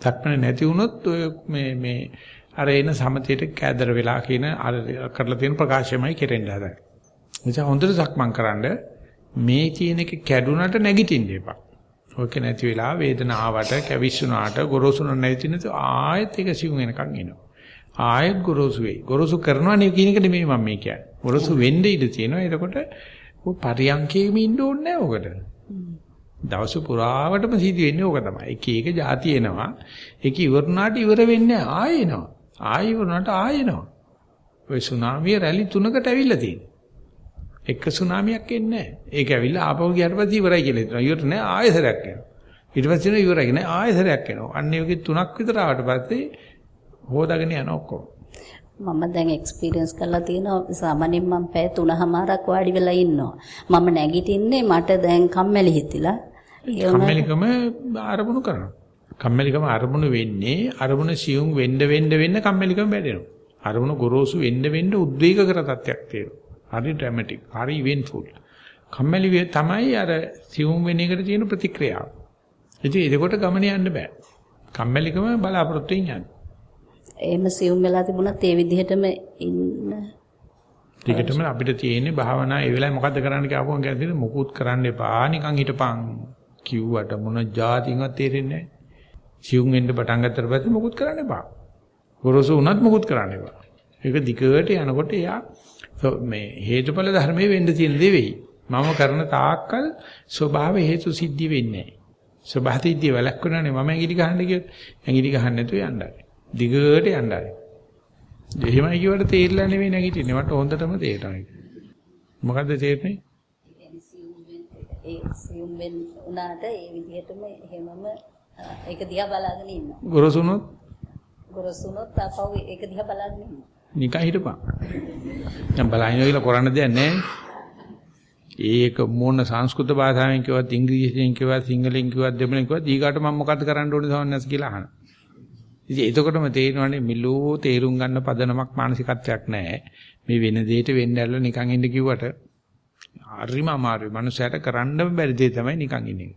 සක්මන නැති වුණොත් ඔය මේ මේ අර එන සමතේට කැදර වෙලා කියන අර කරලා තියෙන ප්‍රකාශයමයි කෙරෙන්න හදන්නේ. නිසා හොඳට සක්මන් කරන්ඩ මේ කියන එක කැඩුනට නැගිටින්න එපා. ඔක නැති වෙලා වේදනාවට කැවිස්සුනාට ගොරෝසුන නැති නැති ආයෙත් ඒක සිවුම් වෙනකන් එනවා. ආයෙත් ගොරෝසු වෙයි. ගොරෝසු කරනවා නේ කියන එක නෙමෙයි මම මේ කියන්නේ. ගොරෝසු වෙන්න ඉඩ තියෙනවා. එතකොට ඔය පරියන්කේම ඉන්න ඕනේ නැහැ ඔකට. දවස පුරාවටම සිදු වෙන්නේ ඕක තමයි. එක එක જાති එනවා. ඒක ඉවරුණාට ඉවර වෙන්නේ ආයෙ එනවා. ආයෙ ඉවරුණාට ආයෙ එනවා. ඔය සුනාමිය රැලි තුනකට ඇවිල්ලා තියෙනවා. එක සුනාමියක් එන්නේ නැහැ. ඒක ඇවිල්ලා ආපහු ගියාට පස්සේ ඉවරයි කියලා හිතනවා. ඉවර නෑ ආයෙසරයක් එනවා. ඊට පස්සේ ඉවරයි නෑ ආයෙසරයක් එනවා. අන්න ඒ වගේ තුනක් විතර ආවට පස්සේ හොදාගෙන යන ඔක්කොම. මම දැන් එක්ස්පීරියන්ස් කරලා තියෙනවා සාමාන්‍යයෙන් මම පැය 3මාරක් වාඩි වෙලා ඉන්නවා. මම නැගිටින්නේ මට දැන් කම්මැලි හිතිලා. කම්මැලිකම අරමුණු කරනවා. කම්මැලිකම අරමුණු වෙන්නේ අරමුණ සියුම් වෙන්න වෙන්න වෙන්න කම්මැලිකම වැඩෙනවා. අරමුණ ගොරෝසු වෙන්න වෙන්න උද්වේග කර තත්යක් තියෙනවා. හරි ඩ්‍රැමැටික්, හරි ඉවෙන්ට්ෆුල්. කම්මැලි තමයි අර සියුම් වෙන එකට තියෙන ප්‍රතික්‍රියාව. ඉතින් ඒකට ගමන යන්න බෑ. කම්මැලිකම බලාපොරොත්තු වෙන්නේ. එහෙම සියුම් වෙලා තිබුණත් ඒ විදිහටම ඉන්න ටිකටම අපිට තියෙන්නේ භාවනා ඒ වෙලාවේ මොකද්ද කරන්න කියපුවම කියන්නේ මොකුත් කරන්න එපා නිකන් හිටපන් කිව්වට මොන જાතින්වත් තේරෙන්නේ නැහැ. සියුම් වෙන්න පටන් ගත්තට පස්සේ මොකුත් කරන්න එපා. ගොරෝසු වුණත් මොකුත් කරන්න එපා. ඒක දිගට යනකොට එයා මේ හේතුඵල ධර්මයේ වෙන්න තියෙන දේ වෙයි. මම කරන තාක්කල් ස්වභාව හේතු සිද්ධි වෙන්නේ නැහැ. ස්වභාව සිද්ධිය වැළක්වනනේ මම ඇඟිලි ගහන්න කියොත් ඇඟිලි ගහන්න නැතුව යන්නයි. දිගට යන්නයි. එහෙමයි කියවට තේරිලා නෙවෙයි නැගිටින්නේ. මට හොඳටම තේරෙනවා. මොකද්ද තේරෙන්නේ? ඒ සියුම් වෙන උනාට ඒ විදිහටම එහෙමම ඒක දිහා බලාගෙන ඉන්නවා. ගොරසුනොත් ගොරසුනොත් ආපහු ඒක දිහා බලාගෙන ඉන්නවා. නිකන් හිටපන්. දැන් බලහිනවා කියලා කරන්න දෙයක් නැහැ. ඒක මොන සංස්කෘත භාෂාවෙන් කිව්වත් ඉංග්‍රීසියෙන් කිව්වත් සිංහලෙන් කිව්වත් දෙමළෙන් කිව්වත් ඊගාට මම මොකද්ද කරන්න ඕනේ සවන්නස් කියලා අහනවා. ඉතින් එතකොටම තේරෙනවානේ මිලෝ තේරුම් ගන්න පදනමක් මානසිකත්වයක් නැහැ. මේ වෙන දෙයකට වෙන්න ඇරලා නිකන් ඉන්න කිව්වට හරිම අමාරුයි. මනුස්සයට කරන්න බැරි දේ තමයි නිකන් ඉන්නේ.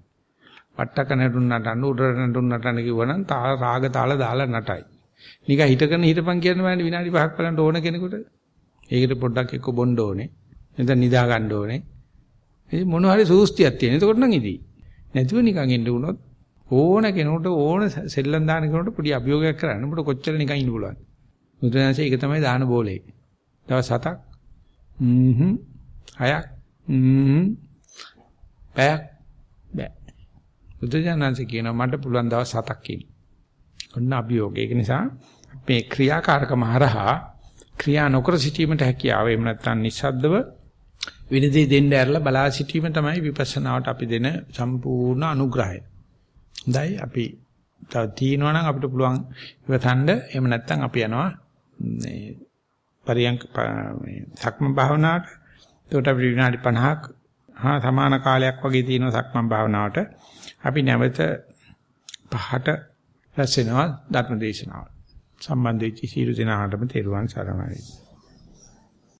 වට්ටක නටුන් නටන්න උඩට නටුන් නටන්න කිව්වනම් තා රාග තාල දාලා නටයි. නිකන් හිටගෙන හිටපන් කියන බෑනේ විනාඩි 5ක් බලන්න ඕන කෙනෙකුට. ඒකට පොඩ්ඩක් එක්ක බොන්න ඕනේ. නැත්නම් නිදා ගන්න ඕනේ. ඉතින් මොන හරි සූස්තියක් තියෙන. එතකොට නම් ඉදී. නැතුව නිකන් ඉන්න උනොත් ඕන කෙනෙකුට ඕන සෙල්ලම් දාන කෙනෙකුට පොඩි අභියෝගයක් කරන්න. උඹට කොච්චර නිකන් ඉන්න පුළුවන්. මුද්‍රණාංශය ඒක තමයි දාන බෝලේ. දවස් 7ක්. හ්ම්හ්. 6ක්. හ්ම්හ්. බෑ. බෑ. මුද්‍රණාංශය කියනවා මට පුළුවන් දවස් 7ක් කියන. ඔන්න අභියෝගය. ඒක නිසා මේ ක්‍රියාකාරකම හරහා ක්‍රියා නොකර සිටීමට හැකියාව එහෙම නැත්නම් නිස්සද්දව විනදී දෙන්න ඇරලා බලා සිටීම තමයි විපස්සනාවට අපි දෙන සම්පූර්ණ අනුග්‍රහය. හොඳයි අපි තව තියෙනවා නම් අපිට පුළුවන් ඉවතන්න එහෙම නැත්නම් අපි යනවා මේ පරියන්ක මේ සක්ම භාවනාවට. ඒකට අපි විනාඩි 50ක් හා සමාන කාලයක් වගේ තියෙනවා සක්මන් භාවනාවට. අපි නැවත පහට රැස් වෙනවා ධර්ම දේශනාව. සම්බන්ධ වෙච්ච සියලු දෙනාටම තෙරුවන් සරණයි.